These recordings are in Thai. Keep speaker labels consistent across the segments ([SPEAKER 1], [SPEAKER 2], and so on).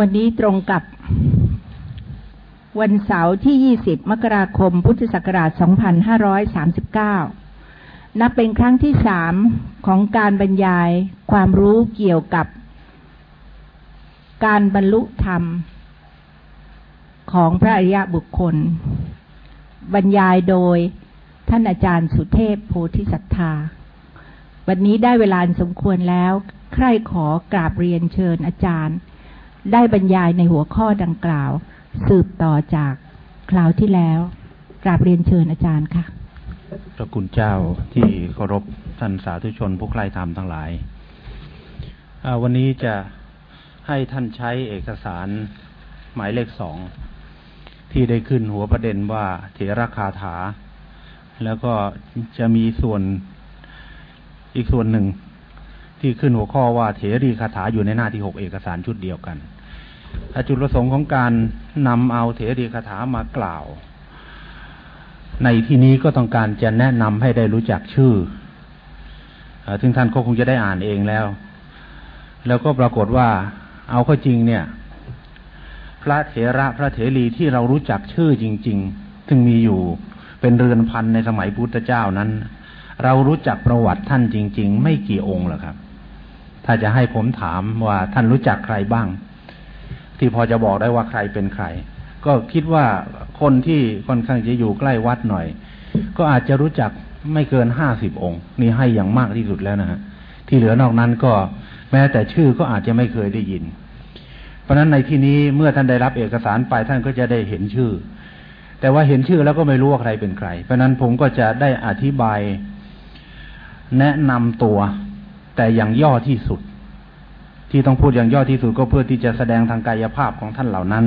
[SPEAKER 1] วันนี้ตรงกับ วันเสาร์ที่ 20 มกราคม พุทธศักราช 2539 นับเป็นครั้งที่สามของการบรรยายความรู้เกี่ยวกับ การบรรลุธรรม ของพระอริยบุคคล บรรยายโดยท่านอาจารย์สุเทพโพธิสัตธา วันนี้ได้เวลาสมควรแล้ว ใครขอกราบเรียนเชิญอาจารย์ ได้บรรยายในหัวข้อดังกล่าว สืบต่อจากคราวที่แล้วกราบเรียนเชิญอาจารย์ค่ะ
[SPEAKER 2] พระคุณเจ้าที่เคารพท่านสาธุชนผู้ใคร่ธรรมทั้งหลายวันนี้จะให้ท่านใช้เอกสารหมายเลขสอง ที่ได้ขึ้นหัวประเด็นว่าเถระคาถา แล้วก็จะมีส่วนอีกส่วนหนึ่ง ที่ขึ้นหัวข้อว่าเถรีคาถาอยู่ในหน้าที่หกเอกสารชุดเดียวกัน จุดประสงค์ของการนำเอาเถรีคาถามากล่าว ในที่นี้ก็ต้องการจะแนะนำให้ได้รู้จักชื่อซึ่งท่านก็คงจะได้อ่านเองแล้ว แล้วก็ปรากฏว่าเอาเข้าจริงเนี่ย พระเถระพระเถรีที่เรารู้จักชื่อจริง ๆ ซึ่งมีอยู่เป็นเรือนพันในสมัยพุทธเจ้านั้น เรารู้จักประวัติท่านจริง ๆ ไม่กี่องค์หรอกครับ ถ้าจะให้ผมถามว่าท่านรู้จักใครบ้าง ที่พอจะบอกได้ว่าใครเป็นใคร ก็คิดว่าคนที่ค่อนข้างจะอยู่ใกล้วัดหน่อย ก็อาจจะรู้จักไม่เกินห้าสิบองค์ นี่ให้อย่างมากที่สุดแล้วนะฮะที่เหลือนอกนั้นก็แม้แต่ชื่อก็อาจจะไม่เคยได้ยิน เพราะฉะนั้นในที่นี้เมื่อท่านได้รับเอกสารไปท่านก็จะได้เห็นชื่อ แต่ว่าเห็นชื่อแล้วก็ไม่รู้ว่าใครเป็นใคร เพราะนั้นผมก็จะได้อธิบายแนะนำตัว แต่อย่างย่อที่สุด ที่ต้องพูดอย่างย่อที่สุดก็เพื่อที่จะแสดงทางกายภาพของท่านเหล่านั้น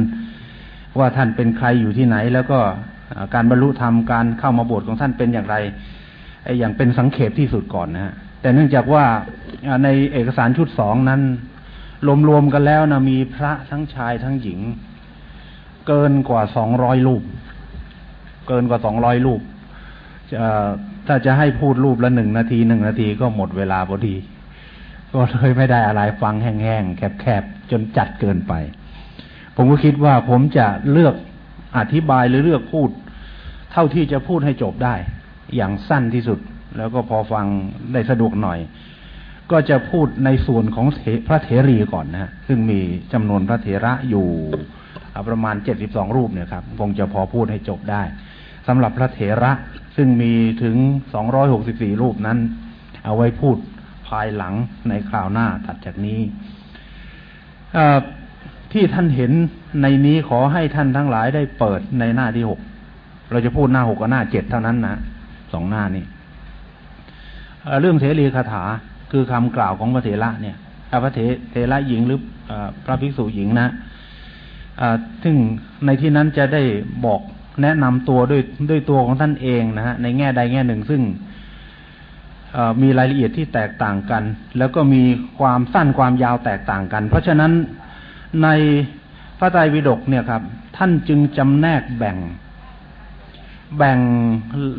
[SPEAKER 2] ว่าท่านเป็นใครอยู่ที่ไหน แล้วก็การบรรลุธรรมการเข้ามาบวชของท่านเป็นอย่างไรไอ้อย่างเป็นสังเขปที่สุดก่อนนะฮะแต่เนื่องจากว่าในเอกสารชุดสองนั้นรวมๆกันแล้วนะมีพระทั้งชายทั้งหญิง เกินกว่าสองร้อยรูป เกินกว่าสองร้อยรูปถ้าจะให้พูดรูปละหนึ่งนาทีหนึ่งนาทีก็หมดเวลาพอดี ก็เลยไม่ได้อะไรฟังแห้งๆแคบๆจนจัดเกินไป ผมก็คิดว่าผมจะเลือกอธิบายหรือเลือกพูด เท่าที่จะพูดให้จบได้ อย่างสั้นที่สุด แล้วก็พอฟังได้สะดวกหน่อย ก็จะพูดในส่วนของพระเถรีก่อนนะ ซึ่งมีจำนวนพระเถระอยู่ประมาณเจ็ดสิบสองรูปเนี่ยครับคงจะพอพูดให้จบได้สำหรับพระเถระซึ่งมีถึงสองร้อยหกสิบสี่รูปนั้น เอาไว้พูด ภายหลังในคราวหน้าถัดจากนี้ที่ท่านเห็นในนี้ขอให้ท่านทั้งหลายได้เปิดในหน้าที่หกเราจะพูดหน้าหกกับหน้าเจ็ดเท่านั้นนะสองหน้านี้เรื่องเทรีคาถาคือคำกล่าวของพระเถระเนี่ยพระเถเระหญิงหรือพระภิกษุหญิงนะซึ่งในที่นั้นจะได้บอกแนะนำตัวด้วยด้วยตัวของท่านเองนะฮะในแง่ใดแง่หนึ่ง ซึ่ง มีรายละเอียดที่แตกต่างกัน แล้วก็มีความสั้นความยาวแตกต่างกัน เพราะฉะนั้นในพระไตรปิฎกเนี่ยครับ ท่านจึงจำแนกแบ่ง แบ่ง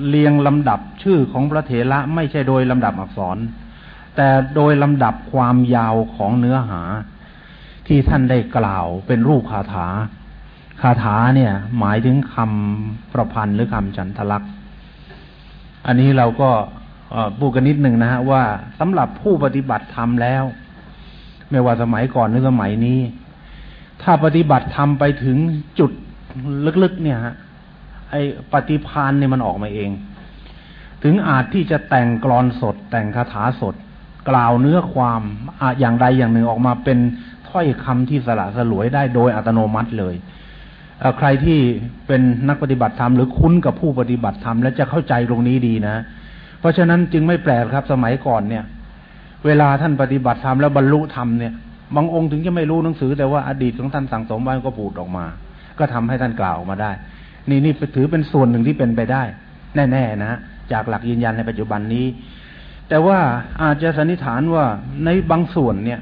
[SPEAKER 2] เรียงลำดับชื่อของพระเถระไม่ใช่โดยลำดับอักษร แต่โดยลำดับความยาวของเนื้อหา ที่ท่านได้กล่าวเป็นรูปคาถา คาถาเนี่ย หมายถึงคำประพันธ์หรือคำจันทลักษณ์อันนี้เราก็ พูดกันนิดหนึ่งนะฮะว่าสำหรับผู้ปฏิบัติธรรมแล้ว ไม่ว่าสมัยก่อนหรือสมัยนี้ ถ้าปฏิบัติธรรมไปถึงจุดลึกๆเนี่ยฮะไอปฏิพานเนี่ยมันออกมาเอง ถึงอาจที่จะแต่งกรอนสด แต่งคาถาสด กล่าวเนื้อความออย่างใดอย่างหนึ่งออกมาเป็นถ้อยคำที่สละสลวยได้โดยอัตโนมัติเลยใครที่เป็นนักปฏิบัติธรรมหรือคุ้นกับผู้ปฏิบัติธรรมและจะเข้าใจตรงนี้ดีนะ เพราะฉะนั้นจึงไม่แปลกครับสมัยก่อนเนี่ย เวลาท่านปฏิบัติธรรมแล้วบรรลุธรรมเนี่ยบางองค์ถึงจะไม่รู้หนังสือ แต่ว่าอดีตของท่านสั่งสมไว้ก็พูดออกมา ก็ทำให้ท่านกล่าวออกมาได้ นี่นี่ถือเป็นส่วนหนึ่งที่เป็นไปได้ แน่ๆนะจากหลักยืนยันในปัจจุบันนี้ แต่ว่าอาจจะสันนิษฐานว่าในบางส่วนเนี่ย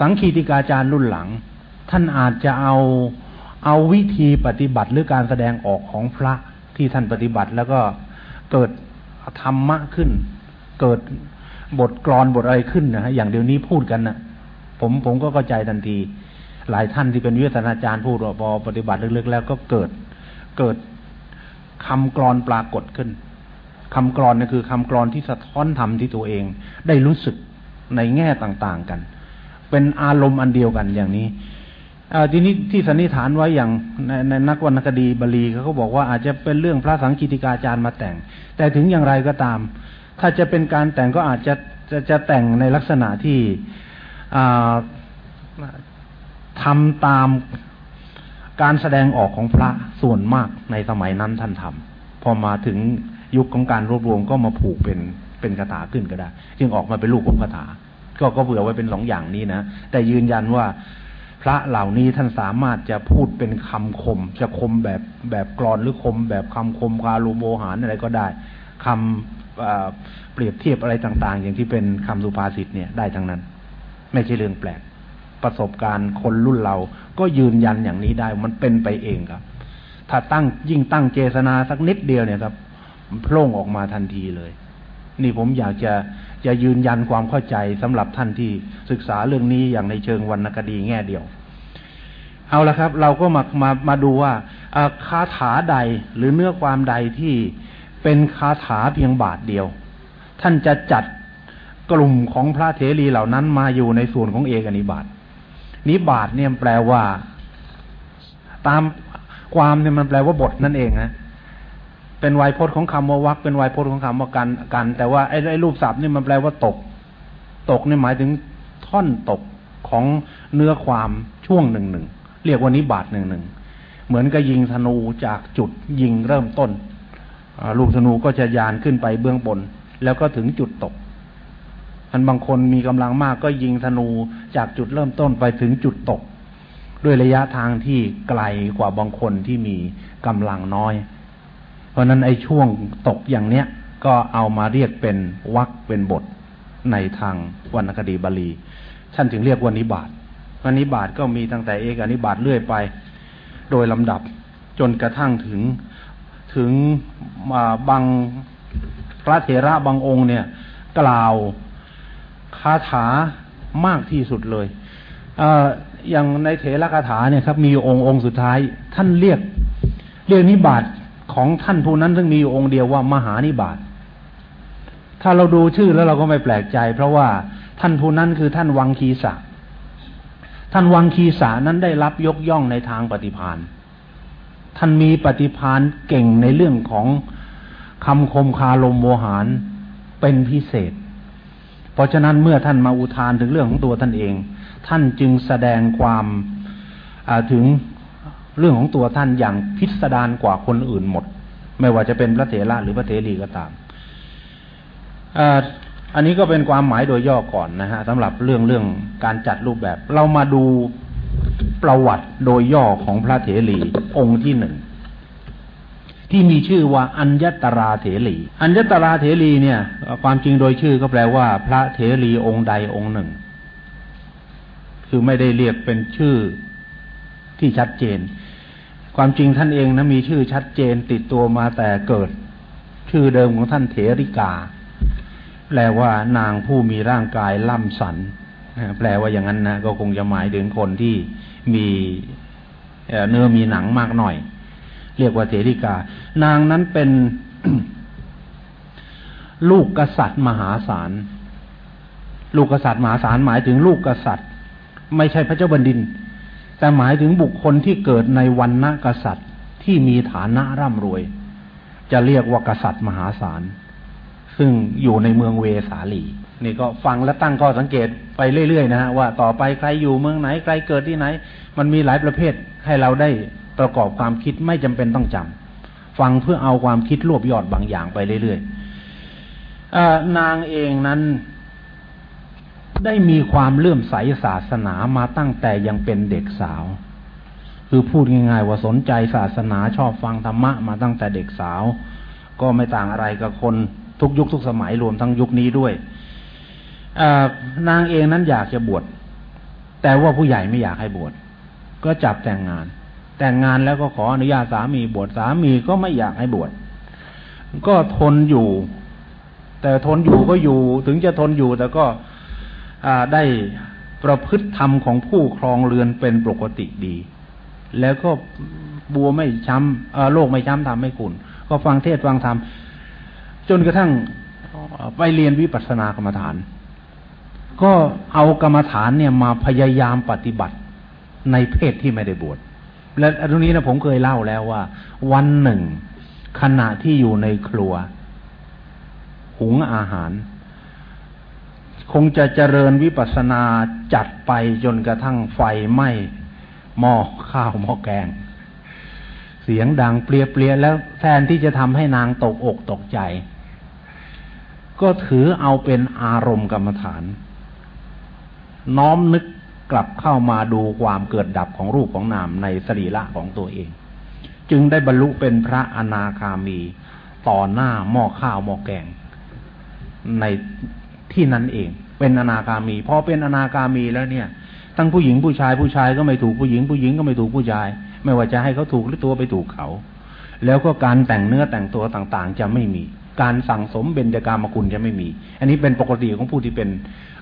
[SPEAKER 2] สังคีติกาจารย์รุ่นหลัง ท่านอาจจะเอาเอาวิธีปฏิบัติหรือการแสดงออกของพระที่ท่านปฏิบัติแล้วก็เกิด ธรรมะขึ้น เกิดบทกรอนบทอะไรขึ้นนะฮะอย่างเดี๋ยวนี้พูดกันนะผมผมก็เข้าใจทันที หลายท่านที่เป็นวิทยาจารย์พูดว่าพอปฏิบัติลึกๆแล้วก็เกิดเกิดคำกรอนปรากฏขึ้นคำกรอนนี่คือคำกรอนที่สะท้อนธรรมที่ตัวเอง ได้รู้สึกในแง่ต่างๆกัน เป็นอารมณ์อันเดียวกันอย่างนี้ ทีนี้ที่สันนิษฐานไว้อย่างในในนักวรรณคดีบาลีเขาบอกว่าอาจจะเป็นเรื่องพระสังคีติกาจารย์มาแต่ง แต่ถึงอย่างไรก็ตาม ถ้าจะเป็นการแต่งก็อาจจะจะจะแต่งในลักษณะที่ทำตามการแสดงออกของพระส่วนมากในสมัยนั้นท่านทำพอมาถึงยุคของการรวบรวมก็มาผูกเป็นเป็นคาถาขึ้นก็ได้ จึงออกมาเป็นลูกของคาถาก็ก็เผื่อไว้เป็นสองอย่างนี้นะ แต่ยืนยันว่า พระเหล่านี้ท่านสามารถจะพูดเป็นคำคม จะคมแบบแบบกรอนหรือคม แบบคำคมคาลูโมหารอะไรก็ได้คำเปรียบเทียบอะไรต่าง ๆ อย่างที่เป็นคำสุภาษิตเนี่ยได้ทั้งนั้น ไม่ใช่เรื่องแปลก ประสบการณ์คนรุ่นเราก็ยืนยันอย่างนี้ได้มันเป็นไปเองครับ ถ้าตั้งยิ่งตั้งเจตนาสักนิดเดียวเนี่ยครับโพล่งออกมาทันทีเลย นี่ผมอยากจะจะยืนยันความเข้าใจสำหรับท่านที่ศึกษาเรื่องนี้อย่างในเชิงวรรณคดีแง่เดียว เอาละครับ เราก็มามามาดูว่าคาถาใดหรือเนื้อความใดที่เป็นคาถาเพียงบาทเดียว ท่านจะจัดกลุ่มของพระเถรีเหล่านั้นมาอยู่ในส่วนของเอกนิบาตนิบาตเนี่ยแปลว่า ตามความเนี่ยมันแปลว่าบทนั่นเองนะ เป็นไวยพจน์ของคำว่าวักเป็นไวยพจน์ของคำว่ากันกัน แต่ว่าไอ้ไอ้รูปศัพท์นี่มันแปลว่าตก ตกนี่หมายถึงท่อนตกของเนื้อความช่วงหนึ่งหนึ่งเรียกว่านิบาตหนึ่งหนึ่งเหมือนกับยิงธนูจากจุดยิงเริ่มต้นลูกธนูก็จะยานขึ้นไปเบื้องบน แล้วก็ถึงจุดตกอันบางคนมีกำลังมากก็ยิงธนูจากจุดเริ่มต้นไปถึงจุดตก ด้วยระยะทางที่ไกลกว่าบางคนที่มีกำลังน้อย เพราะนั้นไอ้ช่วงตกอย่างเนี้ยก็เอามาเรียกเป็นวักเป็นบทในทางวรรณคดีบาลีท่านถึงเรียกว่านิบาตวันนิบาตก็มีตั้งแต่เอกอนิบาตเรื่อยไป โดยลำดับจนกระทั่งถึงถึงมาบางพระเถระบางองค์เนี่ย กล่าวคาถามากที่สุดเลยเออย่างในเถระคาถาเนี่ยครับ มีองค์องค์สุดท้าย ท่านเรียก เรียกนิบาต ของท่านผู้นั้นซึ่งมีอยู่องค์เดียวว่ามหานิบาตถ้าเราดูชื่อแล้วเราก็ไม่แปลกใจ เพราะว่าท่านผู้นั้นคือท่านวังคีสะท่านวังคีสานั้นได้รับยกย่องในทางปฏิพานท่านมีปฏิพานเก่งในเรื่องของคำคมคาลมโมหารเป็นพิเศษ เพราะฉะนั้นเมื่อท่านมาอุทานถึงเรื่องของตัวท่านเอง ท่านจึงแสดงความถึง เรื่องของตัวท่านอย่างพิสดารกว่าคนอื่นหมด ไม่ว่าจะเป็นพระเถระหรือพระเถรีก็ตามอันนี้ก็เป็นความหมายโดยย่อก่อนนะฮะสำหรับเรื่องเรื่องการจัดรูปแบบ เรามาดูประวัติโดยย่อของพระเถรีองค์ที่หนึ่งที่มีชื่อว่าอัญญตราเถรีอัญญตราเถรีเนี่ย ความจริงโดยชื่อก็แปลว่า พระเถรีองค์ใดองค์หนึ่ง คือไม่ได้เรียกเป็นชื่อที่ชัดเจน ความจริงท่านเองนะมีชื่อชัดเจนติดตัวมาแต่เกิด ชื่อเดิมของท่านเถริกา แปลว่านางผู้มีร่างกายล่ำสันแปลว่าอย่างนั้นนะก็คงจะหมายถึงคนที่มีเนื้อมีหนังมากหน่อย เรียกว่าเถริกา นางนั้นเป็นลูกกษัตริย์มหาศาล ลูกกษัตริย์มหาศาลหมายถึงลูกกษัตริย์ ไม่ใช่พระเจ้าบนดิน แต่หมายถึงบุคคลที่เกิดในวันณกษัตริย์ที่มีฐานะร่ำรวย จะเรียกว่ากษัตริย์มหาศาล ซึ่งอยู่ในเมืองเวสาลีนี่ก็ฟังและตั้งข้อสังเกตไปเรื่อยๆนะฮะว่าต่อไปใครอยู่เมืองไหนใครเกิดที่ไหน มันมีหลายประเภทให้เราได้ประกอบความคิดไม่จำเป็นต้องจำฟังเพื่อเอาความคิดรวบยอดบางอย่างไปเรื่อยๆนางเองนั้น ได้มีความเลื่อมใสศาสนามาตั้งแต่ยังเป็นเด็กสาว คือพูดง่ายๆว่าสนใจศาสนาชอบฟังธรรมะมาตั้งแต่เด็กสาว ก็ไม่ต่างอะไรกับคนทุกยุคทุกสมัยรวมทั้งยุคนี้ด้วยนางเองนั้นอยากจะบวชแต่ว่าผู้ใหญ่ไม่อยากให้บวชก็จับแต่งงาน แต่งงานแล้วก็ขออนุญาตสามีบวชสามีก็ไม่อยากให้บวชก็ทนอยู่ แต่ทนอยู่ก็อยู่ถึงจะทนอยู่แต่ก็ ได้ประพฤติธรรมของผู้ครองเรือนเป็นปกติดี แล้วก็บัวไม่ช้ำโลกไม่ช้ำทำไม่ขุนก็ฟังเทศฟังธรรมจนกระทั่งไปเรียนวิปัสสนากรรมฐาน ก็เอากรรมฐานเนี่ยมาพยายามปฏิบัติในเพศที่ไม่ได้บวชและตรงนี้นะผมเคยเล่าแล้วว่า วันหนึ่งขณะที่อยู่ในครัว หุงอาหาร คงจะเจริญวิปัสนาจัดไปจนกระทั่งไฟไหม้หม้อข้าวหม้อแกง เสียงดังเปรียเปรียแล้วแทนที่จะทำให้นางตกอกตกใจ ก็ถือเอาเป็นอารมณ์กรรมฐาน น้อมนึกกลับเข้ามาดูความเกิดดับของรูปของนามในสรีระของตัวเอง จึงได้บรรลุเป็นพระอนาคามี ต่อหน้าหม้อข้าวหม้อแกง ในที่นั้นเอง เป็นอนาคามีพอเป็นอนาคามีแล้วเนี่ย ทั้งผู้หญิงผู้ชายผู้ชายก็ไม่ถูกผู้หญิงผู้หญิงก็ไม่ถูกผู้ชาย ไม่ว่าจะให้เขาถูกหรือตัวไปถูกเขา แล้วก็การแต่งเนื้อแต่งตัวต่างๆ จะไม่มี การสั่งสมเบญจกามคุณจะไม่มี อันนี้เป็นปกติของผู้ที่เป็น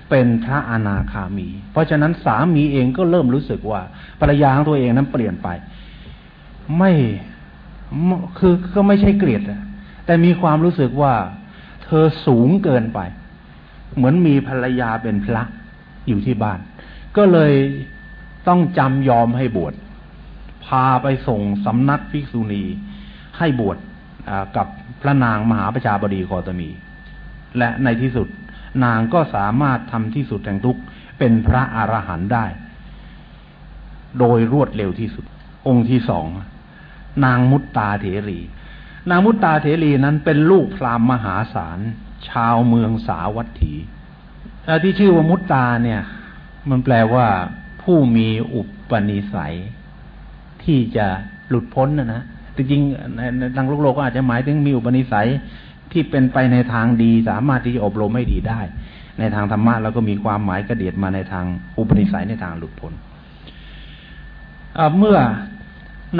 [SPEAKER 2] เป็นพระอนาคามี เพราะฉะนั้นสามีเองก็เริ่มรู้สึกว่าภรรยาของตัวเองนั้นเปลี่ยนไป ไม่คือก็ไม่ใช่เกลียดแต่มีความรู้สึกว่า เธอสูงเกินไป เหมือนมีภรรยาเป็นพระอยู่ที่บ้าน ก็เลยต้องจำยอมให้บวชพาไปส่งสำนักภิกษุณีให้บวชกับพระนางมหาประชาบดีโคตมี และในที่สุดนางก็สามารถทำที่สุดแห่งทุกเป็นพระอรหันต์ได้ โดยรวดเร็วที่สุด องค์ที่สองนางมุตตาเถรี นางมุตตาเถรีนั้นเป็นลูกพราหมณ์มหาศาล ชาวเมืองสาวัตถีที่ชื่อว่ามุตตาเนี่ย มันแปลว่าผู้มีอุปนิสัย ที่จะหลุดพ้นนะนะจริงๆในทางโลกโลกก็อาจจะหมายถึงมีอุปนิสัยที่เป็นไปในทางดีสามารถที่จะอบรมให้ดีได้ ในทางธรรมะแล้วก็มีความหมายกระเดียดมาในทางอุปนิสัยในทางหลุดพ้นเมื่อ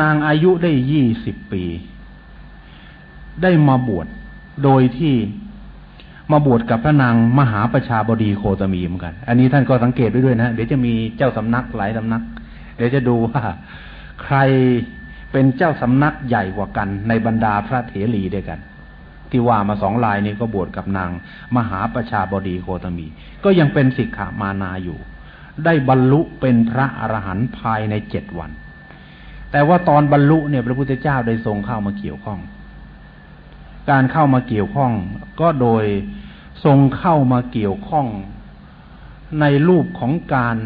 [SPEAKER 2] นางอายุได้ยี่สิบปี ได้มาบวชโดยที่ มาบวชกับพระนางมหาประชาบดีโคตมีเหมือนกัน อันนี้ท่านก็สังเกตไว้ด้วยนะ เดี๋ยวจะมีเจ้าสำนักหลายสำนัก เดี๋ยวจะดูว่าใครเป็นเจ้าสำนักใหญ่กว่ากัน ในบรรดาพระเถรีด้วยกัน ที่ว่ามาสองลายนี้ก็บวชกับนาง มหาประชาบดีโคตมี ก็ยังเป็นสิกขามานาอยู่ ได้บรรลุเป็นพระอรหันต์ภายในเจ็ดวัน แต่ว่าตอนบรรลุเนี่ยพระพุทธเจ้าได้ทรงเข้ามาเกี่ยวข้อง การเข้ามาเกี่ยวข้องก็โดย ทรงเข้ามาเกี่ยวข้องในรูปของการ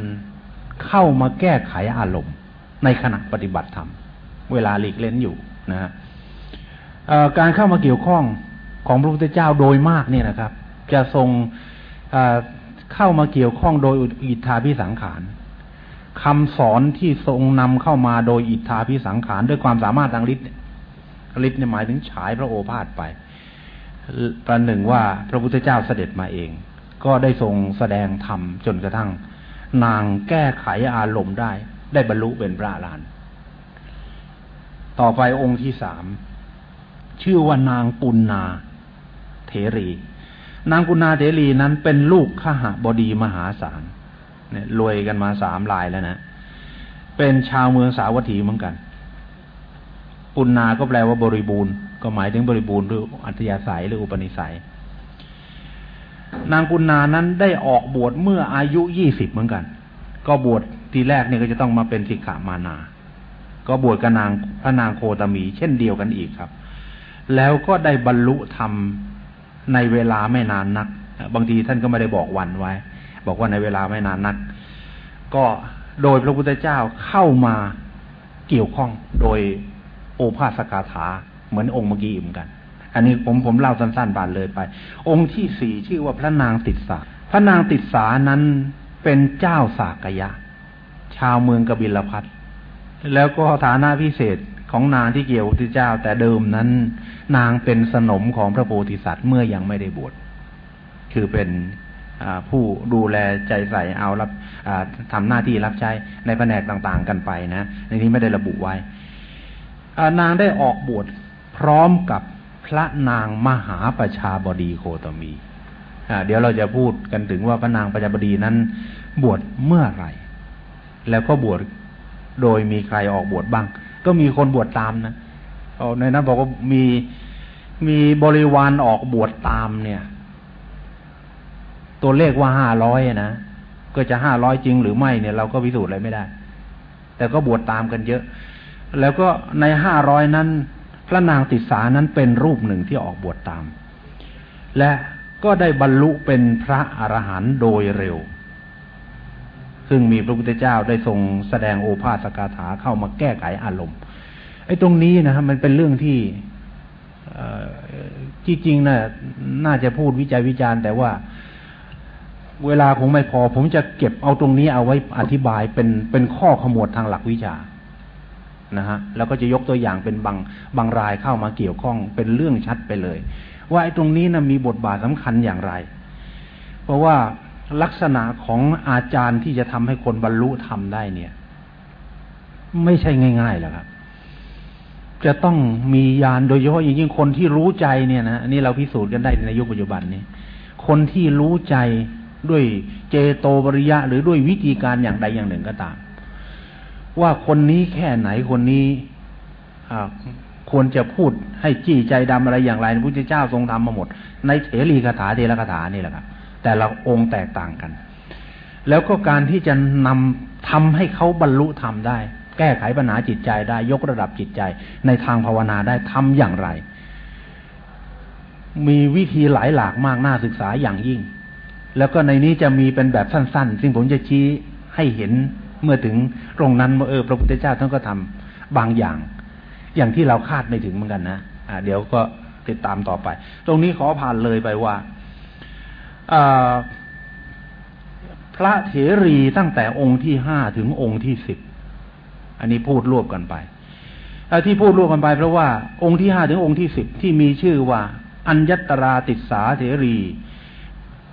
[SPEAKER 2] เข้ามาแก้ไขอารมณ์ ในขณะปฏิบัติธรรม เวลาหลีกเล่นอยู่นะการเข้ามาเกี่ยวข้องของพระพุทธเจ้าโดยมากเนี่ยนะครับ จะทรงเข้ามาเกี่ยวข้องโดยอิทธาพิสังขารคำสอนที่ทรงนำเข้ามาโดยอิทธาพิสังขารด้วยความสามารถทางฤทธิ์ฤทธิ์เนี่ยหมายถึงฉายพระโอภาษไป ประหนึ่งว่าพระพุทธเจ้าเสด็จมาเอง ก็ได้ทรงแสดงธรรมจนกระทั่ง นางแก้ไขอารมณ์ได้ ได้บรรลุเป็นพระอรหันต์ต่อไปองค์ที่สามชื่อว่านางปุณนาเถรี นางปุณนาเถรีนั้นเป็นลูกข้าหบดีมหาศาลเนี่ยรวยกันมาสามลายแล้วนะเป็นชาวเมืองสาวัตถีเหมือนกัน ปุณนาก็แปลว่าบริบูรณ์ ก็หมายถึงบริบูรณ์หรืออัธยาศัยหรืออุปนิสัย นางปุณนานั้นได้ออกบวชเมื่ออายุยี่สิบเหมือนกัน ก็บวชทีแรกเนี่ยก็จะต้องมาเป็นสิกขามานา ก็บวชกับนางพระนางโคตมี เช่นเดียวกันอีกครับ แล้วก็ได้บรรลุธรรมในเวลาไม่นานนัก บางทีท่านก็ไม่ได้บอกวันไว้ บอกว่าในเวลาไม่นานนัก ก็โดยพระพุทธเจ้าเข้ามาเกี่ยวข้องโดยโอภาสกาถา เหมือนองค์เมื่อกี้เหมือนกัน อันนี้ผมผมเล่าสั้นๆบานเลยไป องค์ที่สี่ชื่อว่าพระนางติดสาพระนางติดสานั้นเป็นเจ้าสากยะ ชาวเมืองกบิลพัทแล้วก็ฐานะพิเศษของนางที่เกี่ยวพระเจ้า แต่เดิมนั้น นางเป็นสนมของพระโพธิสัตว์เมื่อยังไม่ได้บวชคือเป็นผู้ดูแลใจใส่เอารับทำหน้าที่รับใช้ในแผนกต่างๆกันไปนะ ในนี้ไม่ได้ระบุไว้นางได้ออกบวช พร้อมกับพระนางมหาประชาบดีโคตมีเดี๋ยวเราจะพูดกันถึงว่าพระนางประจาบดีนั้น บวชเมื่อไหร่ แล้วก็บวชโดยมีใครออกบวชบ้าง ก็มีคนบวชตามนะในนั้นบอกว่ามีมีบริวารออกบวชตามเนี่ย ตัวเลขว่าห้าร้อยนะก็จะห้าร้อยจริงหรือไม่เนี่ยเราก็พิสูจน์อะไรไม่ได้ แต่ก็บวชตามกันเยอะ แล้วก็ในห้าร้อยนั้น พระนางติสานั้นเป็นรูปหนึ่งที่ออกบวชตาม และก็ได้บรรลุเป็นพระอรหันต์โดยเร็ว ซึ่งมีพระพุทธเจ้าได้ทรงแสดงโอภาสกาถาเข้ามาแก้ไขอารมณ์ไอ้ตรงนี้นะครับมันเป็นเรื่องที่ที่จริงนะ่ะน่าจะพูดวิจัยวิจารณ์ แต่ว่าเวลาคงไม่พอ ผมจะเก็บเอาตรงนี้เอาไว้อธิบายเป็นเป็นข้อขมวดทางหลักวิชา นะฮะแล้วก็จะยกตัวอย่างเป็นบางบางรายเข้ามาเกี่ยวข้องเป็นเรื่องชัดไปเลย ว่าไอ้ตรงนี้นะมีบทบาทสำคัญอย่างไร เพราะว่าลักษณะของอาจารย์ที่จะทำให้คนบรรลุทำได้เนี่ย ไม่ใช่ง่ายๆหรอกครับ จะต้องมียานโดยเฉพาะอย่างยิ่งคนที่รู้ใจเนี่ยนะอันนี้เราพิสูจน์กันได้ในยุคปัจจุบันนี้ คนที่รู้ใจด้วยเจโตบริยะ หรือด้วยวิธีการอย่างใดอย่างหนึ่งก็ตาม ว่าคนนี้แค่ไหนคนนี้ควรจะพูดให้จี้ใจดำอะไรอย่างไรพระพุทธเจ้าทรงทำมาหมด ในเถรีคาถาเทระคาถานี่แหละครับแต่ละองค์แตกต่างกัน แล้วก็การที่จะนำทำให้เขาบรรลุธรรมได้ แก้ไขปัญหาจิตใจได้ยกระดับจิตใจ ในทางภาวนาได้ทำอย่างไร มีวิธีหลายหลากมากน่าศึกษาอย่างยิ่ง แล้วก็ในนี้จะมีเป็นแบบสั้น ๆ ซึ่งผมจะชี้ให้เห็น เมื่อถึงตรงนั้นเออพระพุทธเจ้าท่านก็ทำบางอย่าง อย่างที่เราคาดไม่ถึงเหมือนกันนะอ่าเดี๋ยวก็ติดตามต่อไป ตรงนี้ขอผ่านเลยไปว่าพระเถรีตั้งแต่องค์ที่ห้าถึงองค์ที่สิบอันนี้พูดรวบกันไปที่พูดรวบกันไปเพราะว่าองค์ที่ห้าถึงองค์ที่สิบที่มีชื่อว่า อัญญตราติสาเถรี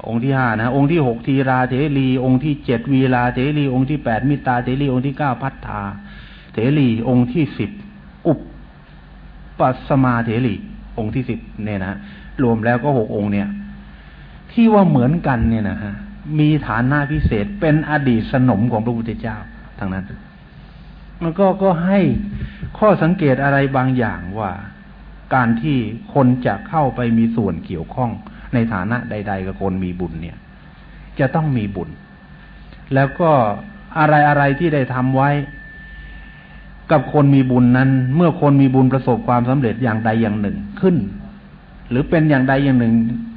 [SPEAKER 2] องค์ที่ห้านะ องค์ที่หกทีราเถรีองค์ที่เจ็ดวีลาเถรีองค์ที่แปดมิตาเถรีองค์ที่เก้าพัฒนาเถรีองค์ที่สิบอุปปัสมาเถรีองค์ที่สิบเนี่ยนะรวมแล้วก็หกองค์เนี่ย ที่ว่าเหมือนกันเนี่ยนะฮะมีฐานะพิเศษเป็นอดีตสนมของพระพุทธเจ้าทั้งนั้น มันก็ก็ให้ข้อสังเกตอะไรบางอย่างว่า การที่คนจะเข้าไปมีส่วนเกี่ยวข้อง ในฐานะใด ๆกับคนมีบุญเนี่ย จะต้องมีบุญ แล้วก็อะไรอะไรที่ได้ทำไว้ กับคนมีบุญนั้น เมื่อคนมีบุญประสบความสำเร็จอย่างใดอย่างหนึ่งขึ้น หรือเป็นอย่างใดอย่างหนึ่ง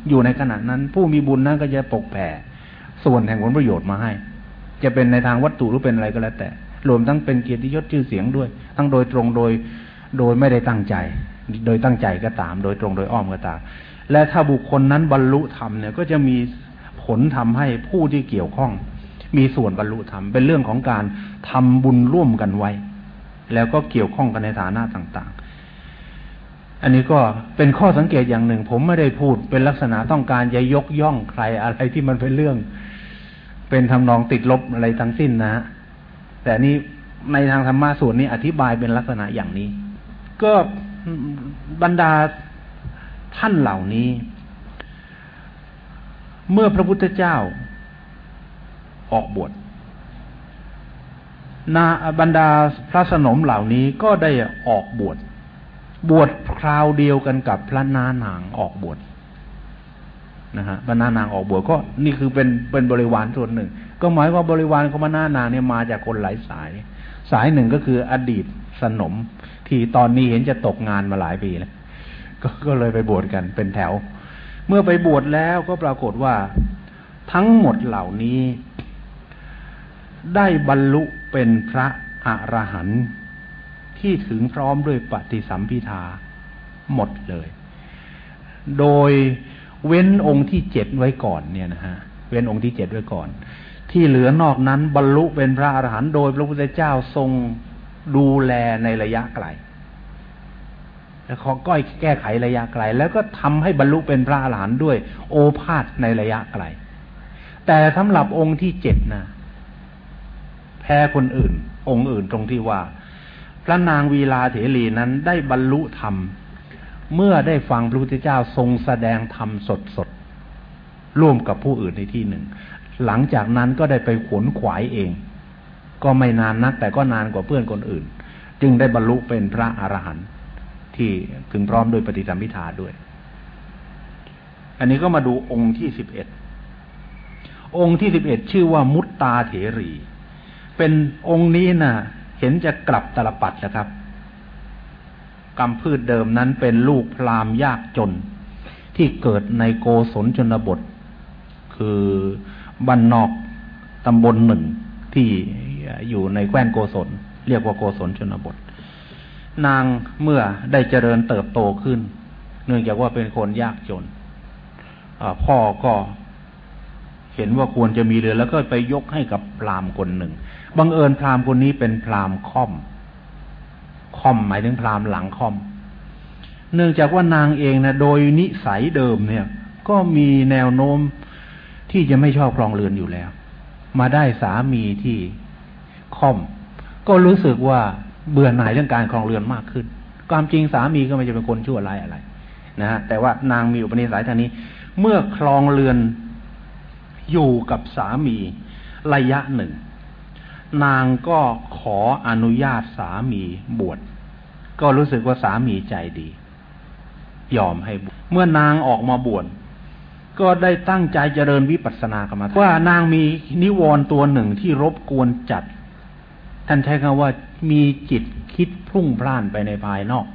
[SPEAKER 2] อยู่ในขณะนั้น ผู้มีบุญนั้นก็จะปกแผ่ส่วนแห่งผลประโยชน์มาให้ จะเป็นในทางวัตถุหรือเป็นอะไรก็แล้วแต่ รวมทั้งเป็นเกียรติยศชื่อเสียงด้วย ทั้งโดยตรงโดยโดยไม่ได้ตั้งใจ โดยตั้งใจก็ตาม โดยตรงโดยอ้อมก็ตาม และถ้าบุคคลนั้นบรรลุธรรมเนี่ยก็จะมีผลทำให้ผู้ที่เกี่ยวข้อง มีส่วนบรรลุธรรมเป็นเรื่องของการทำบุญร่วมกันไว้ แล้วก็เกี่ยวข้องกันในฐานะต่าง ๆ อันนี้ก็เป็นข้อสังเกตอย่างหนึ่ง ผมไม่ได้พูดเป็นลักษณะต้องการจะยกย่องใครอะไรที่มันเป็นเรื่อง เป็นทำนองติดลบอะไรทั้งสิ้นนะแต่นี้ในทางธรรมะส่วนนี้อธิบายเป็นลักษณะอย่างนี้ ก็บรรดา ท่านเหล่านี้ เมื่อพระพุทธเจ้าออกบวชนาบรรดาพระสนมเหล่านี้ก็ได้ออกบวชบวชคราวเดียวกันกับพระนานางออกบวชนะฮะพระนานางออกบวชก็นี่คือเป็นเป็นบริวารส่วนหนึ่ง ก็หมายว่าบริวารของพระนานางเนี่ยมาจากคนหลายสาย สายหนึ่งก็คืออดีตสนม ที่ตอนนี้เห็นจะตกงานมาหลายปีแล้ว ก็เลยไปบวชกันเป็นแถว เมื่อไปบวชแล้วก็ปรากฏว่าทั้งหมดเหล่านี้ ได้บรรลุเป็นพระอรหันต์ที่ถึงพร้อมด้วยปฏิสัมพิทาหมดเลย โดยเว้นองค์ที่เจ็ดไว้ก่อนเนี่ยนะฮะ เว้นองค์ที่เจ็ดไว้ก่อน ที่เหลือนอกนั้นบรรลุเป็นพระอรหันต์โดยพระพุทธเจ้าทรงดูแลในระยะไกล ขอก้อยแก้ไขระยะไกล แล้วก็ทำให้บรรลุเป็นพระอรหันต์ด้วย โอภาษในระยะไกล แต่สำหรับองค์ที่เจ็ดนะแพ้คนอื่น องค์อื่นตรงที่ว่า พระนางวีลาเถรีนั้นได้บรรลุธรรม เมื่อได้ฟังพระพุทธเจ้าทรงแสดงธรรมสดสดร่วมกับผู้อื่นในที่หนึ่ง หลังจากนั้นก็ได้ไปขวนขวายเอง ก็ไม่นานนัก แต่ก็นานกว่าเพื่อนคนอื่น จึงได้บรรลุเป็นพระอรหันต์ ที่ถึงพร้อมโดยปฏิสัมพิทาด้วย อันนี้ก็มาดูองค์ที่สิบเอ็ดองค์ที่สิบเอ็ดชื่อว่ามุตตาเถรี เป็นองค์นี้นะ่ะ เห็นจะกลับตลปัดนะครับกรรมพืชเดิมนั้นเป็นลูกพรามยากจน ที่เกิดในโกศลชนบท คือบ้านนอกตำบลหนึ่งที่อยู่ในแคว้นโกศล เรียกว่าโกศลชนบท นางเมื่อได้เจริญเติบโตขึ้น เนื่องจากว่าเป็นคนยากจนพ่อก็เห็นว่าควรจะมีเรือแล้วก็ไปยกให้กับพรามคนหนึ่งบังเอิญพรามคนนี้เป็นพรามค่อม ค่อมหมายถึงพราหมณ์หลังค่อม เนื่องจากว่านางเองนะโดยนิสัยเดิมเนี่ย ก็มีแนวโน้มที่จะไม่ชอบครองเรือนอยู่แล้ว มาได้สามีที่ค่อม ก็รู้สึกว่า เบื่อหน่ายเรื่องการครองเรือนมากขึ้น ความจริงสามีก็ไม่จะเป็นคนชั่วร้ายอะไรนะฮะแต่ว่านางมีอุปนิสัยทางนี้ เมื่อครองเรือนอยู่กับสามีระยะหนึ่ง นางก็ขออนุญาตสามีบวชก็รู้สึกว่าสามีใจดี ยอมให้บวชเมื่อนางออกมาบวชก็ได้ตั้งใจเจริญวิปัสสนากรรมฐานว่านางมีนิวรณ์ตัวหนึ่งที่รบกวนจัด ท่านใช้คำว่ามีจิตคิดพุ่งพล่านไปในภายนอก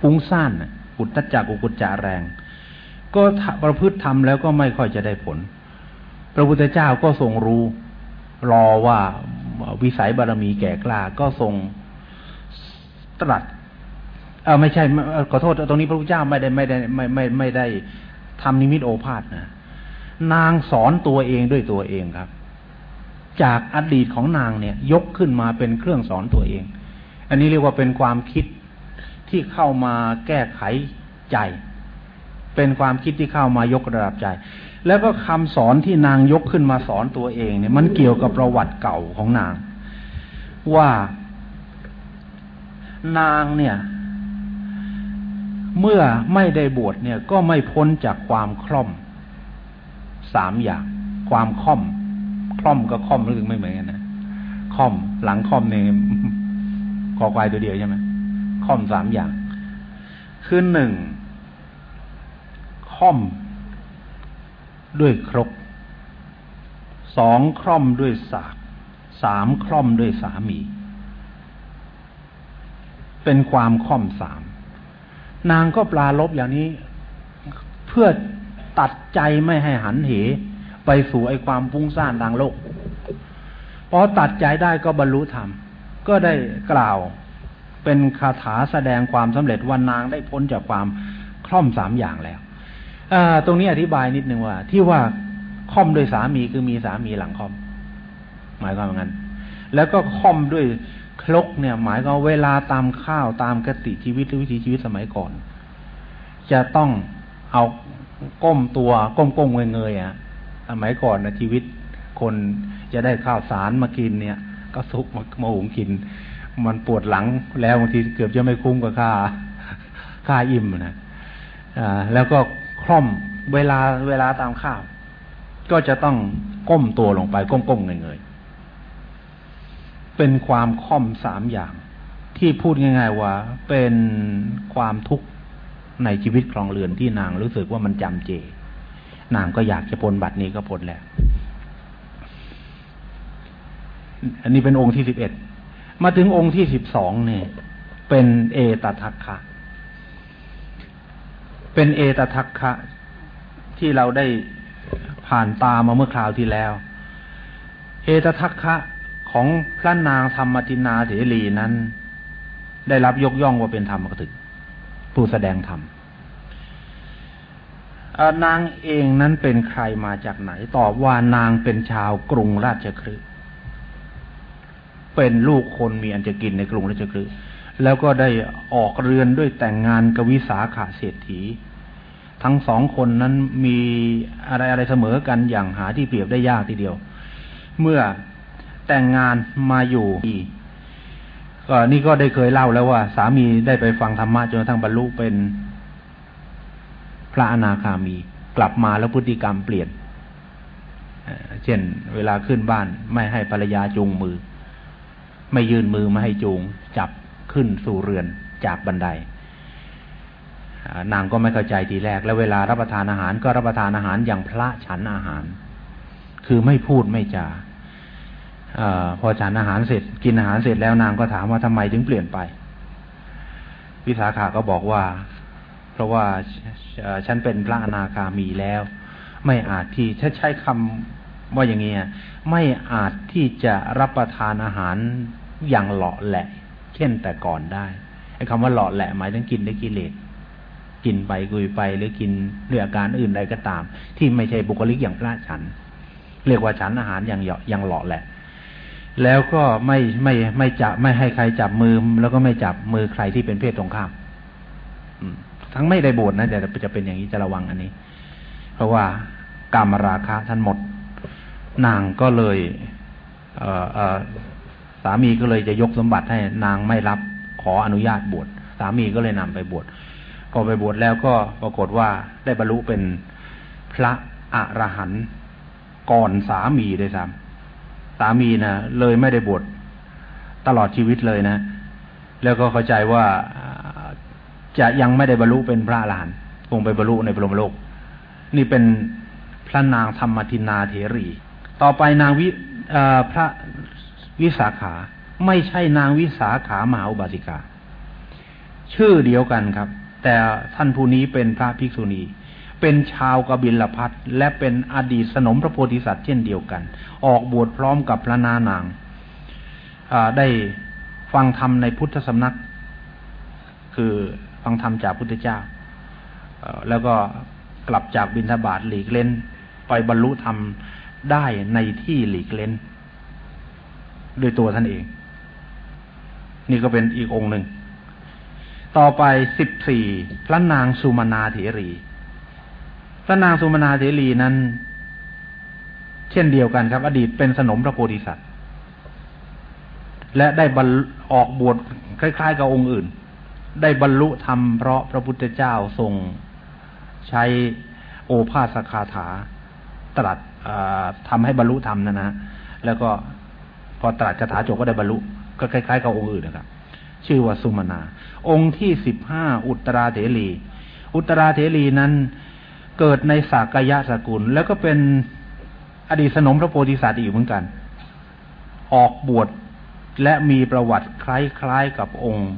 [SPEAKER 2] ฟุ้งซ่านอุตจักอุกุจจาแรง ก็ประพฤติทำแล้วก็ไม่ค่อยจะได้ผล พระพุทธเจ้าก็ทรงรู้รอว่าวิสัยบารมีแก่กล้าก็ทรงตรัสเออไม่ใช่ขอโทษตรงนี้พระพุทธเจ้าไม่ได้ไม่ได้ไม่ไม่ไม่ได้ทำนิมิตโอภาษนะนางสอนตัวเองด้วยตัวเองครับ จากอดีตของนางเนี่ย ยกขึ้นมาเป็นเครื่องสอนตัวเอง อันนี้เรียกว่าเป็นความคิดที่เข้ามาแก้ไขใจ เป็นความคิดที่เข้ามายกระดับใจ แล้วก็คำสอนที่นางยกขึ้นมาสอนตัวเองเนี่ย มันเกี่ยวกับประวัติเก่าของนาง ว่านางเนี่ย เมื่อไม่ได้บวชเนี่ย ก็ไม่พ้นจากความคล่อมสามอย่าง ความคล่อม คล่อมก็คล่อมรู้สึกไม่เหมือนกันนะคล่อมหลังคล่อมเนี่ยคอควายตัวเดียวใช่ไหมคล่อมสามอย่าง คือหนึ่งคล่อมด้วยครกสองคร่อมด้วยสากสามคร่อมด้วยสามี เป็นความค่อมสามนางก็ปลาลบอย่างนี้ เพื่อตัดใจไม่ให้หันเห ไปสู่ไอ้ความฟุ้งซ่านทางโลกพอตัดใจได้ก็บรรลุธรรม ก็ได้กล่าวเป็นคาถาแสดงความสำเร็จว่านางได้พ้นจากความคล่อมสามอย่างแล้วตรงนี้อธิบายนิดนึงว่า ที่ว่าคล่อมโดยสามีคือมีสามีหลังคล่อม หมายความว่างั้น แล้วก็คล่อมด้วยคลกเนี่ย หมายความเวลาตามข้าวตามกติชีวิตหรือวิถีชีวิตสมัยก่อน จะต้องเอาก้มตัวก้มก้มเงยเงยอะ สมัยก่อนนะชีวิตคนจะได้ข้าวสารมากินเนี่ย ก็ซุกมามาหุงกิน มันปวดหลังแล้วบางทีเกือบจะไม่คุ้มกับค่าค่าอิ่มนะอ่าแล้วก็คล่อมเวลาเวลาตามข้าว ก็จะต้องก้มตัวลงไปก้มๆเงยๆเป็นความค่อมสามอย่าง ที่พูดง่าย ๆ ว่าเป็นความทุกข์ในชีวิตครองเรือนที่นางรู้สึกว่ามันจำเจ นางก็อยากจะพ้นบัตรนี้ก็พ้นแล้ว อันนี้เป็นองค์ที่สิบเอ็ด มาถึงองค์ที่สิบสองเนี่ย เป็นเอตทัคคะ เป็นเอตทัคคะ ที่เราได้ผ่านตามาเมื่อคราวที่แล้ว เอตทัคคะของพระนางธรรมตินาเถรีนั้น ได้รับยกย่องว่าเป็นธรรมกถึก ผู้แสดงธรรม นางเองนั้นเป็นใครมาจากไหน ตอบว่านางเป็นชาวกรุงราชคฤห์เป็นลูกคนมีอันจะกินในกรุงราชคฤห์แล้วก็ได้ออกเรือนด้วยแต่งงานกวิสาขาเศรษฐี ทั้งสองคนนั้นมีอะไรอะไรเสมอกันอย่างหาที่เปรียบได้ยากทีเดียว เมื่อแต่งงานมาอยู่ก็นี่ก็ได้เคยเล่าแล้วว่า สามีได้ไปฟังธรรมะจนกระทั่งบรรลุเป็น พระอนาคามี กลับมาแล้วพฤติกรรมเปลี่ยน เช่น เวลาขึ้นบ้านไม่ให้ภรรยาจูงมือ ไม่ยืนมือไม่ให้จูง จับขึ้นสู่เรือนจากบันไดนางก็ไม่เข้าใจทีแรก แล้วเวลารับประทานอาหารก็รับประทานอาหารอย่างพระฉันอาหาร คือไม่พูดไม่จาอพอฉันอาหารเสร็จ กินอาหารเสร็จแล้วนางก็ถามว่าทำไมถึงเปลี่ยนไป วิสาขาก็บอกว่า ราะว่าฉันเป็นพระอนาคามีแล้ว ไม่อาจที่ถ้าใช้คำว่าอย่างนี้ไม่อาจที่จะรับประทานอาหารอย่างหล่อแหละ เช่นแต่ก่อนได้ไอ้คำว่าหล่อแหละหมายถึงกินได้กิเลสกินไปกุยไปหรือกินด้วยอาการอื่นใดก็ตาม ที่ไม่ใช่บุคลิกอย่างพระฉัน เรียกว่าฉันอาหารอย่างเหยาะอย่างหล่อแหละ แล้วก็ไม่ไม่ไม่จับไม่ให้ใครจับมือ แล้วก็ไม่จับมือใครที่เป็นเพศตรงข้าม ทั้งไม่ได้บวชนะแต่จะเป็นอย่างนี้จะระวังอันนี้ เพราะว่ากามราคะท่านหมด นางก็เลยเออเออสามีก็เลยจะยกสมบัติให้นางไม่รับขออนุญาตบวชสามีก็เลยนำไปบวชพอไปบวชแล้วก็ปรากฏว่าได้บรรลุเป็นพระอรหันต์ก่อนสามีด้วยซ้ำสามีนะเลยไม่ได้บวชตลอดชีวิตเลยนะ แล้วก็เข้าใจว่า จะยังไม่ได้บรรลุเป็นพระอรหันต์คงไปบรรลุในพรหมโลก นี่เป็นพระนางธรรมทินาเถรี ต่อไปนางวิพระวิสาขาไม่ใช่นางวิสาขามหาอุบาสิกา ชื่อเดียวกันครับ แต่ท่านผู้นี้เป็นพระภิกษุณี เป็นชาวกบิลพัทและเป็นอดีตสนมพระโพธิสัตว์เช่นเดียวกัน ออกบวชพร้อมกับพระนานางได้ฟังธรรมในพุทธสำนัก คือ ฟังธรรมจากพุทธเจ้า แล้วก็กลับจากบิณฑบาตหลีกเล่น ไปบรรลุธรรมได้ในที่หลีกเล่นด้วยตัวท่านเอง นี่ก็เป็นอีกองค์หนึ่ง ต่อไปสิบสี่พระนางสุมาณาเถรี พระนางสุมาณาเถรีนั้น เช่นเดียวกันครับ อดีตเป็นสนมพระโพธิสัตว์ และได้บรรออกบวชคล้าย ๆ กับองค์อื่น ได้บรรลุธรรมเพราะพระพุทธเจ้าทรงใช้โอภาสคาถาตรัสทำให้บรรลุธรรมนะนะแล้วก็พอตรัสคาถาจบก็ได้บรรลุ ก็คล้ายๆกับองค์อื่นนะครับ ชื่อว่าสุมาณาองค์ที่สิบห้าอุตราเถรีอุตราเถรีนั้นเกิดในสากยะสกุล แล้วก็เป็นอดีตสนมพระโพธิสัตว์อีกเหมือนกัน ออกบวชและมีประวัติคล้ายๆกับองค์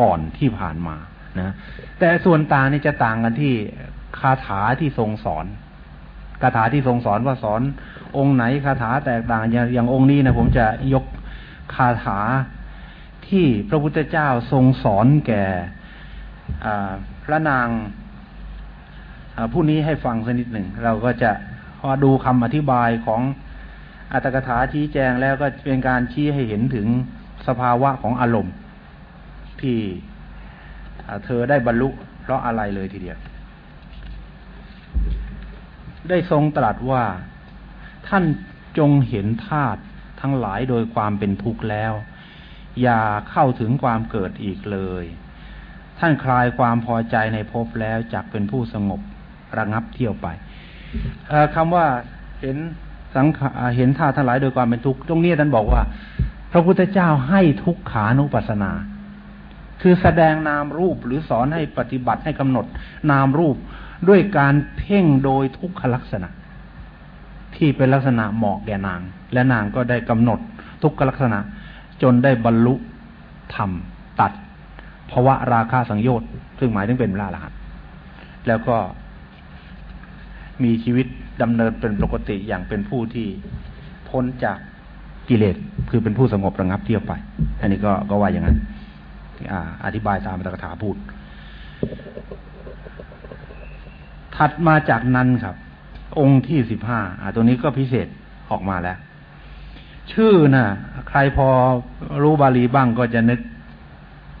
[SPEAKER 2] ก่อนที่ผ่านมานะแต่ส่วนต่างนี่จะต่างกันที่คาถาที่ทรงสอนคาถาที่ทรงสอนว่าสอนองค์ไหนคาถาแตกต่างอย่างองค์นี้นะผมจะยกคาถาที่พระพุทธเจ้าทรงสอนแก่พระนางผู้นี้ให้ฟังสักนิดหนึ่ง เราก็จะพอดูคำอธิบายของอัตถกถาชี้แจงแล้วก็เป็นการชี้ให้เห็นถึงสภาวะของอารมณ์ ที่เธอได้บรรลุ เพราะอะไรเลยทีเดียว ได้ทรงตรัสว่าท่านจงเห็นธาตุทั้งหลายโดยความเป็นทุกข์แล้ว อย่าเข้าถึงความเกิดอีกเลย ท่านคลายความพอใจในภพแล้วจักเป็นผู้สงบระงับเที่ยวไปคำว่าเห็นสังขเห็นธาตุทั้งหลายโดยความเป็นทุกข์ตรงนี้ท่านบอกว่า พระพุทธเจ้าให้ทุกขานุปัสสนา คือแสดงนามรูปหรือสอนให้ปฏิบัติให้กำหนด นามรูปด้วยการเพ่งโดยทุกขลักษณะ ที่เป็นลักษณะเหมาะแก่นาง และนางก็ได้กำหนดทุกขลักษณะ จนได้บรรลุธรรมตัดภาวะราคาสังโยชน์ซึ่งหมายถึงเป็นพระอรหันต์แล้วก็มีชีวิตดำเนินเป็นปกติอย่างเป็นผู้ที่พ้นจากกิเลสคือเป็นผู้สงบระงับเที่ยวไป อันนี้ก็ก็ว่าอย่างนั้น อธิบายตามตถาพูด ถัดมาจากนั้นครับ องค์ที่สิบห้าตัวนี้ก็พิเศษออกมาแล้ว ชื่อนะ่ะ ใครพอรู้บาลีบ้างก็จะนึก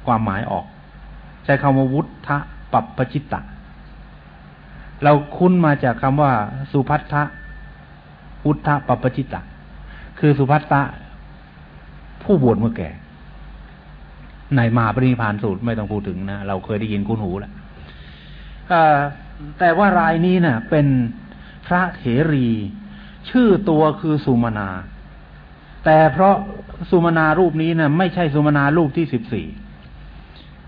[SPEAKER 2] ความหมายออก ใช้คำว่าวุฒะปัปปจิตตะ เราคุ้นมาจากคำว่า สุพัทธะวุฒะปัปปจิตะ คือสุพัทธะผู้บวชเมื่อแก่ ในมาปรินิพานสูตรไม่ต้องพูดถึงนะ เราเคยได้ยินคุ้นหูแล้วแต่ว่ารายนี้เนะ่ะ เป็นพระเถรี ชื่อตัวคือสุมาณาแต่เพราะสุมาณารูปนี้นะ่ะ ไม่ใช่สุมาณารูปที่สิบสี่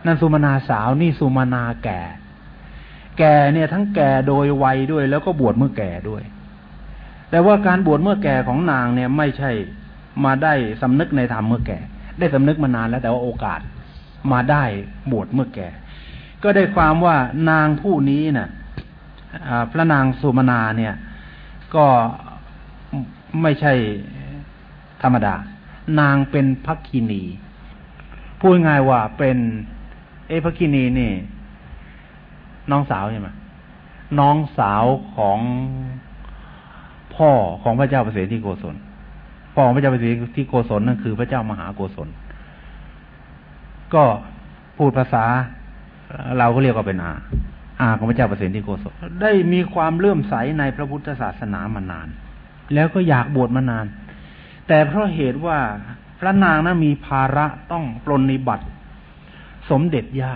[SPEAKER 2] นั่นสุมาณาสาวนี่สุมาณาแก่ แก่เนี่ย ทั้งแก่โดยวัยด้วย แล้วก็บวชเมื่อแก่ด้วย แต่ว่าการบวชเมื่อแก่ของนางเนี่ย ไม่ใช่มาได้สำนึกในธรรมเมื่อแก่ ได้สำนึกมานานแล้วแต่ว่าโอกาสมาได้บวชเมื่อแก่ ก็ได้ความว่านางผู้นี้นะ่ะพระนางสุมาณาเนี่ย ก็ไม่ใช่ธรรมดา นางเป็นพักคินี พูดง่ายว่าเป็น เอพักคินีนี่ น้องสาวใช่ไหมน้องสาวของพ่อของพระเจ้าพระเปรตที่โกศล พ่อพระเจ้าเปรตที่โกศลนั่นคือพระเจ้ามหาโกศล ก็พูดภาษา เราก็เรียกว่าเป็นอา อาของพระเจ้าเปรตที่โกศล ได้มีความเลื่อมใสในพระพุทธศาสนามานาน แล้วก็อยากบวชมานาน แต่เพราะเหตุว่าพระนางนั้นมีภาระต้องปรนนิบัติ สมเด็จย่า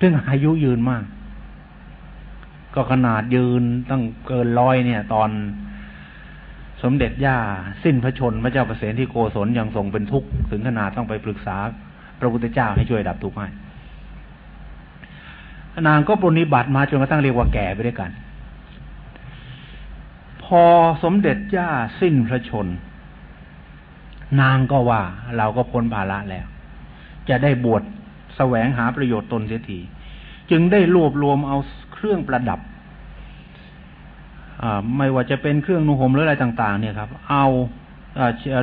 [SPEAKER 2] ซึ่งอายุยืนมาก ก็ขนาดยืนตั้งเกินร้อยเนี่ย ตอน สมเด็จย่าสิ้นพระชนพระเจ้าประเสนที่โกศลยังทรงเป็นทุกข์ถึงขนาดต้องไปปรึกษาพระพุทธเจ้าให้ช่วยดับทุกข์ให้นางก็ปรนนิบัติมาจนกระทั่งเรียกว่าแก่ไปด้วยกัน พอสมเด็จย่าสิ้นพระชน นางก็ว่าเราก็พ้นภาระแล้ว จะได้บวชแสวงหาประโยชน์ตนเสียทีจึงได้รวบรวมเอาเครื่องประดับ ไม่ว่าจะเป็นเครื่องนุ่งห่มหรืออะไรต่าง ๆ เนี่ยครับ เอา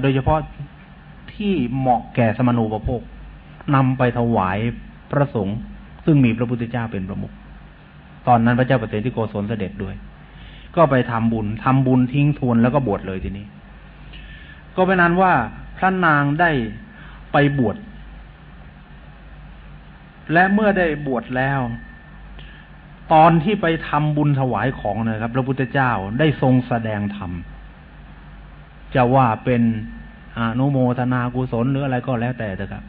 [SPEAKER 2] โดยเฉพาะที่เหมาะแก่สมณูปโภคนำไปถวายพระสงฆ์ซึ่งมีพระพุทธเจ้าเป็นประมุขตอนนั้นพระเจ้าปเสที่โกศลเสด็จด้วย ก็ไปทำบุญทำบุญทิ้งทวนแล้วก็บวชเลยทีนี้ ก็เป็นนั้นว่าพระนางได้ไปบวชและเมื่อได้บวชแล้ว ตอนที่ไปทำบุญถวายของนะครับ พระพุทธเจ้าได้ทรงแสดงธรรมจะว่าเป็นอนุโมทนากุศลหรืออะไรก็แล้วแต่เถอะครับ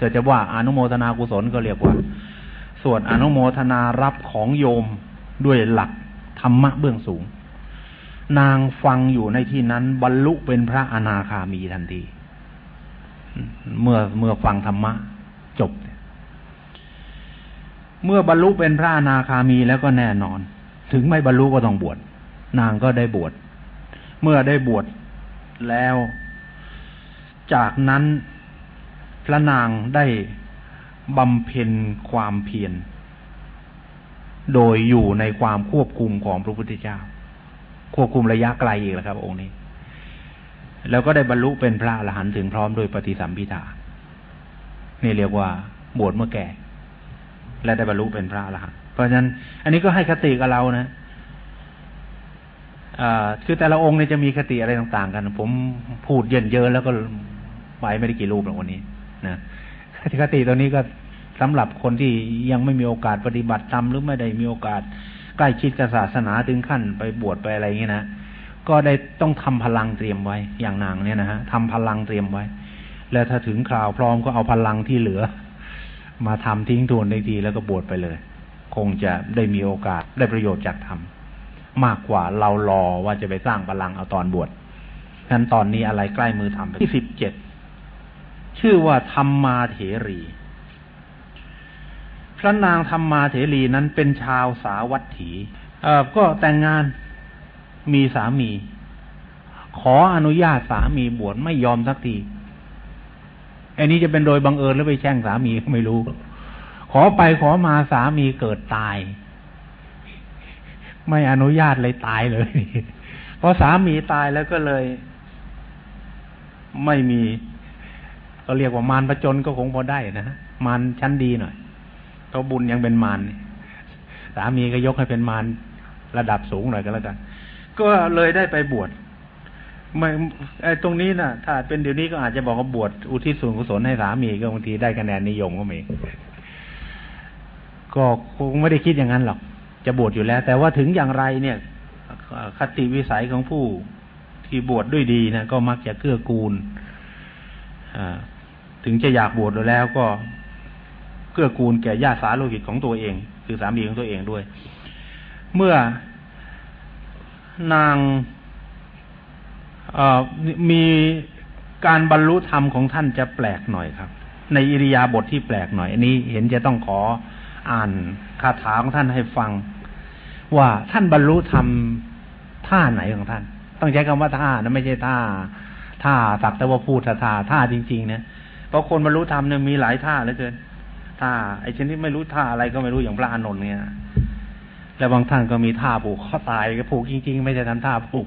[SPEAKER 2] จะจะว่าอนุโมทนากุศลก็เรียกว่า ส่วนอนุโมทนารับของโยมด้วยหลักธรรมะเบื้องสูง นางฟังอยู่ในที่นั้น บรรลุเป็นพระอนาคามีทันที เมื่อเมื่อฟังธรรมะ จบ เมื่อบรรลุเป็นพระอนาคามีแล้วก็แน่นอน ถึงไม่บรรลุก็ต้องบวช นางก็ได้บวช เมื่อได้บวชแล้ว จากนั้นพระนางได้บำเพ็ญความเพียร โดยอยู่ในความควบคุมของพระพุทธเจ้า ควบคุมระยะไกลอีกแล้วครับ องค์นี้ แล้วก็ได้บรรลุเป็นพระอรหันต์ถึงพร้อมโดยปฏิสัมพิธานี่เรียกว่าบวชเมื่อแก่ และได้บรรลุเป็นพระอรหันต์เพราะฉะนั้น อันนี้ก็ให้คติกับเรานะอคือแต่ละองค์เนี่ยจะมีคติอะไรต่างๆ กัน ผมพูดเยินเยอะแล้วก็ไปไม่ได้กี่รูปหรอกวันนี้นะคติตัวนี้ก็สำหรับคนที่ยังไม่มีโอกาสปฏิบัติธรรมหรือไม่ได้มีโอกาสใกล้ชิดกับศาสนาถึงขั้นไปบวชไปอะไรอย่างนี้นะก็ได้ต้องทำพลังเตรียมไว้อย่างนางเนี่ยนะฮะทำพลังเตรียมไว้ แล้วถ้าถึงคราวพร้อมก็เอาพลังที่เหลือ มาทำทิ้งทวนได้ดีแล้วก็บวชไปเลย คงจะได้มีโอกาสได้ประโยชน์จากธรรมมากกว่าเรารอว่าจะไปสร้างพลังเอาตอนบวชงั้นตอนนี้อะไรใกล้มือทำที่สิบเจ็ดชื่อว่าธรรมมาเถรี พระนางธรรมมาเถรีนั้นเป็นชาวสาวัตถี เอ่อก็แต่งงานมีสามี ขออนุญาตสามีบวชไม่ยอมสักที อันนี้จะเป็นโดยบังเอิญหรือไปแช่งสามีไม่รู้ ขอไปขอมาสามีเกิดตาย ไม่อนุญาตเลยตายเลยพอสามีตายแล้วก็เลย ไม่มี ก็เรียกว่ามารประจนก็คงพอได้นะมารชั้นดีหน่อยเขาบุญยังเป็นมารสามีก็ยกให้เป็นมารระดับสูงหน่อยก็แล้วกัน ก็เลยได้ไปบวช ไม่ไอ้ตรงนี้นะ่ะ ถ้าเป็นเดี๋ยวนี้ก็อาจจะบอกว่าบวชอุทิศส่วนกุศลให้สามีก็บางทีได้คะแนนนิยมก็มีก็คงไม่ได้คิดอย่างนั้นหรอก จะบวชอยู่แล้ว แต่ว่าถึงอย่างไรเนี่ยคติวิสัยของผู้ที่บวชดด้วยดีนะก็มักจะเกื้อกูลถึงจะอยากบวชแล้วก็เกื้อกูลแก่ญาติสาโลหิตของตัวเอง คือสามีของตัวเองด้วย เมื่อนาง มีการบรรลุธรรมของท่านจะแปลกหน่อยครับ ในอิริยาบถทที่แปลกหน่อย อันนี้เห็นจะต้องขออ่านคาถาของท่านให้ฟัง ว่าท่านบรรลุธรรมท่าไหนของท่าน ต้องใช้คำว่าท่านะไม่ใช่ท่าท่าสักแต่ว่าพูดท่าท่าจริงๆนะเพราะคนบรรลุธรรมเนี่ยมีหลายท่าเหลือเกินท่าไอ้ชนิดไม่รู้ท่าอะไรก็ไม่รู้อย่างพระอานนท์เนี่ยแล้วบางท่านก็มีท่าผูกข้อตายก็ผูกจริง ๆ ไม่ใช่ทำท่าผูก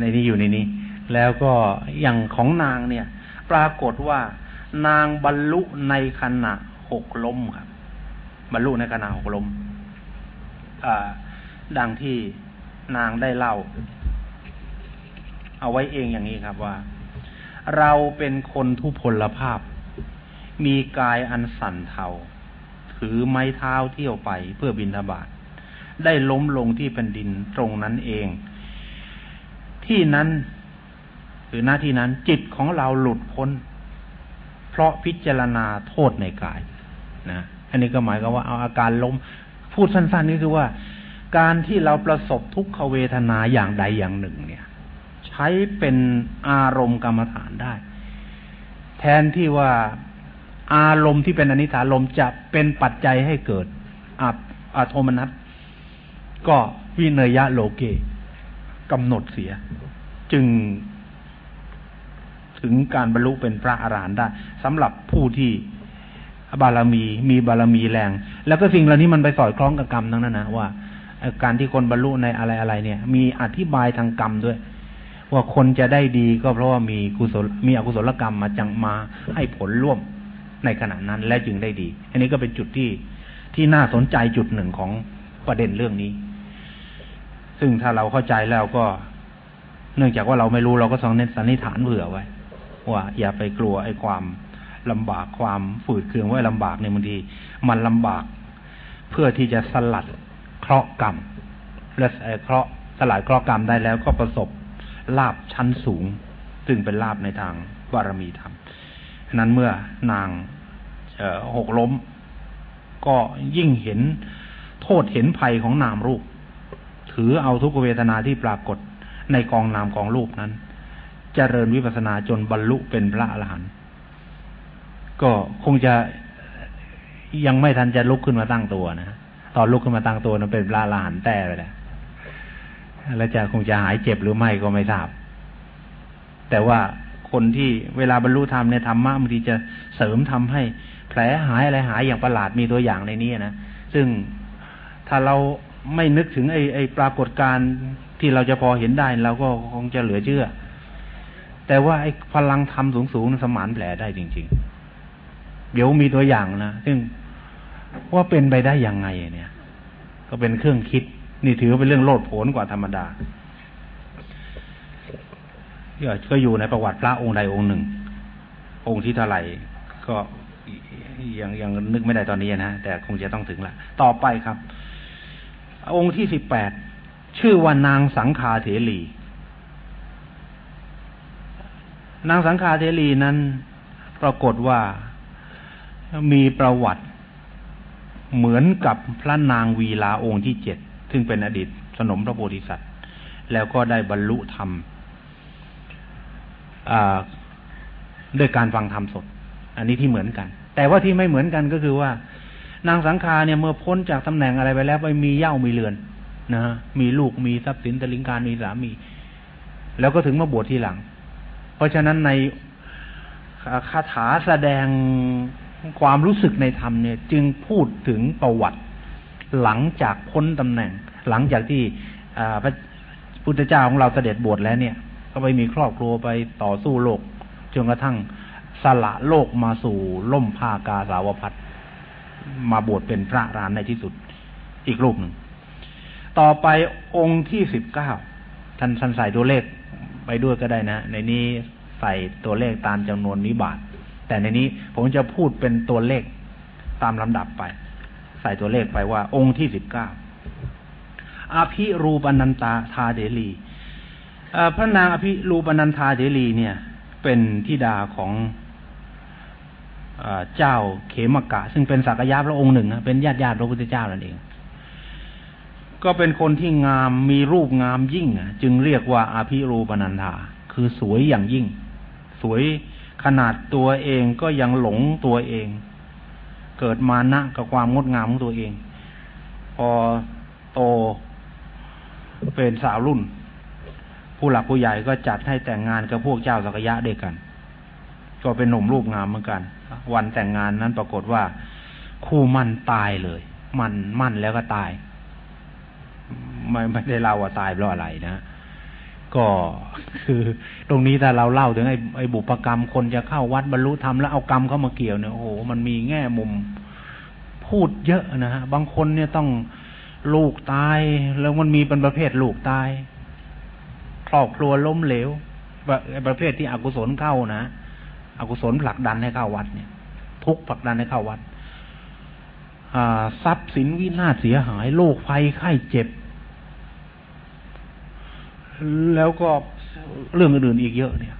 [SPEAKER 2] ในนี้อยู่ในนี้ แล้วก็อย่างของนางเนี่ย ปรากฏว่านางบรรลุในขณะหกล้มครับ บรรลุในขณะหกล้มดังที่นางได้เล่า เอาไว้เองอย่างนี้ครับว่า เราเป็นคนทุพพลภาพ มีกายอันสั่นเทาถือไม้เท้าเที่ยวไปเพื่อบินทบาทได้ล้มลงที่แผ่นดินตรงนั้นเอง ที่นั้นหรือหน้าที่นั้น จิตของเราหลุดพ้น เพราะพิจารณาโทษในกายนะอันนี้ก็หมายความว่าเอาอาการลมพูดสั้นๆนี่คือว่า การที่เราประสบทุกขเวทนาอย่างใดอย่างหนึ่ง เนี่ย ใช้เป็นอารมณ์กรรมฐานได้ แทนที่ว่าอารมณ์ที่เป็นอนิจจารมจะเป็นปัจจัยให้เกิดอาโทมนัสก็วิเนยะโลเก กำหนดเสีย จึงถึงการบรรลุเป็นพระอรหันต์ได้สำหรับผู้ที่บารมี มีบารมีแรง แล้วก็สิ่งเหล่านี้มันไปสอดคล้องกับกรรมทั้งนั้นนะว่าการที่คนบรรลุในอะไรอะไรเนี่ย มีอธิบายทางกรรมด้วย ว่าคนจะได้ดีก็เพราะว่ามีกุศลมีอกุศลกรรมมาจังมาให้ผลร่วมในขณะนั้นและจึงได้ดี อันนี้ก็เป็นจุดที่ที่น่าสนใจจุดหนึ่งของประเด็นเรื่องนี้ ซึ่งถ้าเราเข้าใจแล้วก็ เนื่องจากว่าเราไม่รู้เราก็ต้องเน้นสันนิษฐานเผื่อไว้ ว่าอย่าไปกลัวไอ้ความลำบากความฝืดเคืองไว้ลำบากในบางทีมันลำบาก เพื่อที่จะสลัดเคราะห์กรรม และเคราะห์สลัดเคราะห์กรรมได้แล้วก็ประสบลาบชั้นสูง ซึ่งเป็นลาบในทางบารมีธรรมนั้นเมื่อนางหกล้ม ก็ยิ่งเห็นโทษเห็นภัยของนามรูป ถือเอาทุกเวทนาที่ปรากฏในกองนามกองรูปนั้นจเจริญวิปัสนาจนบรรลุเป็นพระอรหันต์ก็คงจะยังไม่ทันจะลุกขึ้นมาตั้งตัวนะตอนลุกขึ้นมาตั้งตัวนั้นเป็นพระอรหันต์แต่ไปแล้วแล้วจะคงจะหายเจ็บหรือไม่ก็ไม่ทราบ แต่ว่าคนที่เวลาบรรลุธรรมในธรรมะบางทีจะเสริมทำให้แผลหายอะไรหายอย่างประหลาดมีตัวอย่างในนี้นะซึ่งถ้าเรา ไม่นึกถึงไอ้ไอ้ปรากฏการณ์ที่เราจะพอเห็นได้เราก็คงจะเหลือเชื่อ แต่ว่าไอ้พลังธรรมสูงๆสมานแผลได้จริง ๆ เดี๋ยวมีตัวอย่างนะซึ่งว่าเป็นไปได้ยังไงเนี่ย ก็เป็นเครื่องคิด นี่ถือเป็นเรื่องโลดโผนกว่าธรรมดาก็อยู่ในประวัติพระองค์ใดองค์หนึ่ง องค์ที่เท่าไหร่ก็ยังยังนึกไม่ได้ตอนนี้นะแต่คงจะต้องถึงละต่อไปครับ องค์ที่สิบแปดชื่อว่านางสังคาเถรีนางสังคาเถรีนั้นปรากฏว่ามีประวัติเหมือนกับพระนางวีลาองค์ที่เจ็ดซึ่งเป็นอดีตสนมพระโพธิสัตว์ แล้วก็ได้บรรลุธรรมด้วยการฟังธรรมสด อันนี้ที่เหมือนกัน แต่ว่าที่ไม่เหมือนกันก็คือว่า นางสังคาเนี่ยเมื่อพ้นจากตำแหน่งอะไรไปแล้วไปมีเย่ามีเรือนนะฮะมีลูกมีทรัพย์สินตลิงการมีสามี แล้วก็ถึงมาบวชทีหลัง เพราะฉะนั้นในคาถาแสดงความรู้สึกในธรรมเนี่ย จึงพูดถึงประวัติหลังจากพ้นตำแหน่ง หลังจากที่พระพุทธเจ้าของเราเสด็จบวชแล้วเนี่ย ก็ไปมีครอบครัวไปต่อสู้โลกจนกระทั่งสละโลกมาสู่ล่มผ้ากาสาวพัด มาบวชเป็นพระรานในที่สุด อีกรูปหนึ่ง ต่อไปองค์ที่สิบเก้าท่านท่านใส่ตัวเลขไปด้วยก็ได้นะ ในนี้ใส่ตัวเลขตามจำนวนนิบาตแต่ในนี้ผมจะพูดเป็นตัวเลขตามลำดับไป ใส่ตัวเลขไปว่า องค์ที่สิบเก้าอภิรูปนันตาทาเดลีพระนางอภิรูปนันทาเดลีเนี่ย เป็นธิดาของ เจ้าเขมกะ ซึ่งเป็นสักยะพระองค์หนึ่งนะเป็นญาติญาติพระพุทธเจ้านั่นเอง ก็เป็นคนที่งามมีรูปงามยิ่งจึงเรียกว่าอาภิรูปนันธาคือสวยอย่างยิ่ง สวยขนาดตัวเองก็ยังหลงตัวเอง เกิดมานะกับความงดงามของตัวเอง พอโตเป็นสาวรุ่น ผู้หลักผู้ใหญ่ก็จัดให้แต่งงานกับพวกเจ้าสักยะเด็กกัน ก็เป็นหนุ่มรูปงามเหมือนกัน วันแต่งงานนั้นปรากฏว่า คู่มั่นตายเลย มันมั่นแล้วก็ตาย ไม่ไม่ได้เล่าว่าตายเพราะอะไรนะก็คือ ตรงนี้ถ้าเราเล่าถึงไอ้ไอ้บุปกรรมคนจะเข้าวัดบรรลุธรรมแล้วเอากรรมเข้ามาเกี่ยวเนี่ยโอ้โหมันมีแง่มุมพูดเยอะนะฮะบางคนเนี่ยต้องลูกตาย แล้วมันมีเป็นประเภทลูกตาย ครอบครัวล้มเหลวประเภทที่อกุศลเข้านะ อกุศลผลักดันให้เข้าวัดเนี่ย ทุกผลักดันให้เข้าวัดทรัพย์สินวินาศเสียหายโรคภัยไข้เจ็บ แล้วก็เรื่องอื่นๆอีกเยอะเนี่ย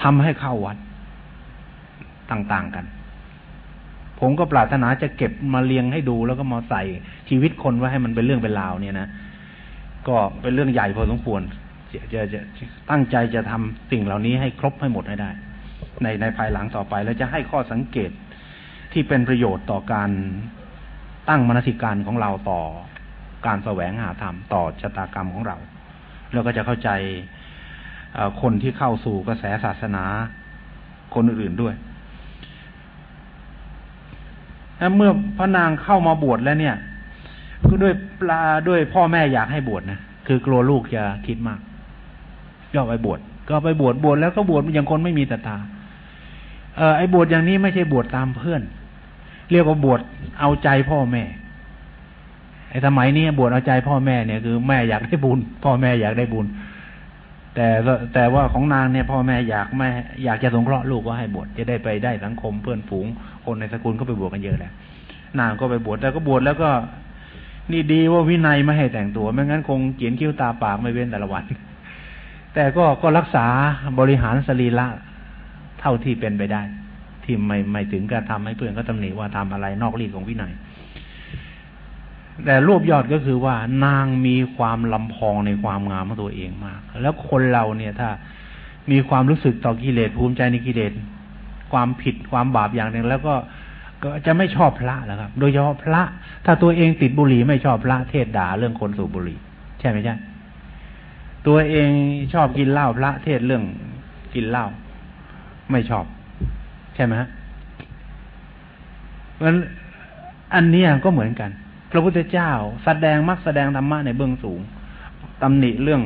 [SPEAKER 2] ทำให้เข้าวัดต่างๆกัน ผมก็ปรารถนาจะเก็บมาเรียงให้ดูแล้วก็มาใส่ชีวิตคนไว้ให้มันเป็นเรื่องเป็นราวเนี่ยนะก็เป็นเรื่องใหญ่พอสมควรจะจะจะตั้งใจจะทำสิ่งเหล่านี้ให้ครบให้หมดให้ได้ ในในภายหลังต่อไป แล้วจะให้ข้อสังเกตที่เป็นประโยชน์ต่อการตั้งมนสิการของเราต่อการแสวงหาธรรมต่อชะตากรรมของเราแล้วก็จะเข้าใจคนที่เข้าสู่กระแสศาสนาคนอื่นๆด้วยเมื่อพระนางเข้ามาบวชแล้วเนี่ยก็ด้วยปลาด้วยพ่อแม่อยากให้บวชนะคือกลัวลูกจะคิดมากก็ไปบวชก็ไปบวชบวชแล้วก็บวชอย่างคนไม่มีตาตา เออไอ้บวชอย่างนี้ไม่ใช่บวชตามเพื่อน เรียกว่าบวชเอาใจพ่อแม่ไอ้สมัยนี้บวชเอาใจพ่อแม่เนี่ยคือแม่อยากได้บุญ พ่อแม่อยากได้บุญ แต่แต่ว่าของนางเนี่ยพ่อแม่อยากแม่อยากจะสงเคราะห์ลูกก็ให้บวชจะได้ไปได้สังคมเพื่อนฝูง คนในสกุลก็ไปบวชกันเยอะแล้วนางก็ไปบวชแต่ก็บวชแล้วก็ นี่ดีว่าวินัยไม่ให้แต่งตัวไม่งั้นคงเขียนคิ้วตาปากไม่เว้นแต่ละวัน แต่ก็ก็รักษาบริหารสรีระ เท่าที่เป็นไปได้ ที่ไม่ไม่ถึงกับทำให้เพื่อนก็ตำหนิว่าทำอะไรนอกรีดของวินัยแต่รวบยอดก็คือว่านางมีความลำพองในความงามของตัวเองมาก แล้วคนเราเนี่ยถ้ามีความรู้สึกต่อกิเลสภูมิใจในกิเลสความผิดความบาปอย่างหนึ่งแล้วก็ก็จะไม่ชอบพระแล้วครับ โดยเฉพาะพระ ถ้าตัวเองติดบุหรี่ไม่ชอบพระเทศด่าเรื่องคนสูบบุหรี่ ใช่ไหมใช่ ตัวเองชอบกินเหล้าพระเทศเรื่องกินเหล้า ไม่ชอบ ใช่ไหมฮะเพราะอันนี้ก็เหมือนกัน พระพุทธเจ้าแสดงมักแสดงธรรมะในเบื้องสูงตำหนิเรื่อง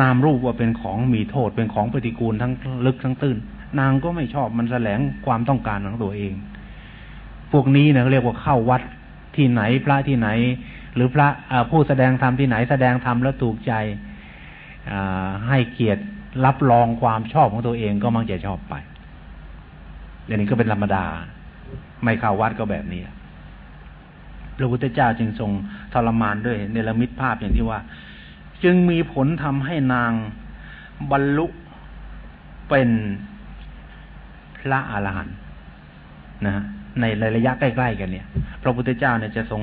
[SPEAKER 2] นามรูปว่าเป็นของมีโทษเป็นของปฏิกูลทั้งลึกทั้งตื้น นางก็ไม่ชอบมันแสลงความต้องการของตัวเอง พวกนี้เนี่ยเรียกว่าเข้าวัดที่ไหนพระที่ไหน หรือพระผู้แสดงธรรมที่ไหนแสดงธรรมแล้วถูกใจให้เกียรติ รับรองความชอบของตัวเองก็มักจะชอบไปอย่างนี้ก็เป็นธรรมดา ไม่เข้าวัดก็แบบนี้พระพุทธเจ้าจึงทรงทรมานด้วยเนรมิตภาพอย่างที่ว่า จึงมีผลทำให้นางบรรลุเป็นพระอรหันต์นะฮะในระยะใกล้ๆกันเนี่ย พระพุทธเจ้าเนี่ยจะทรง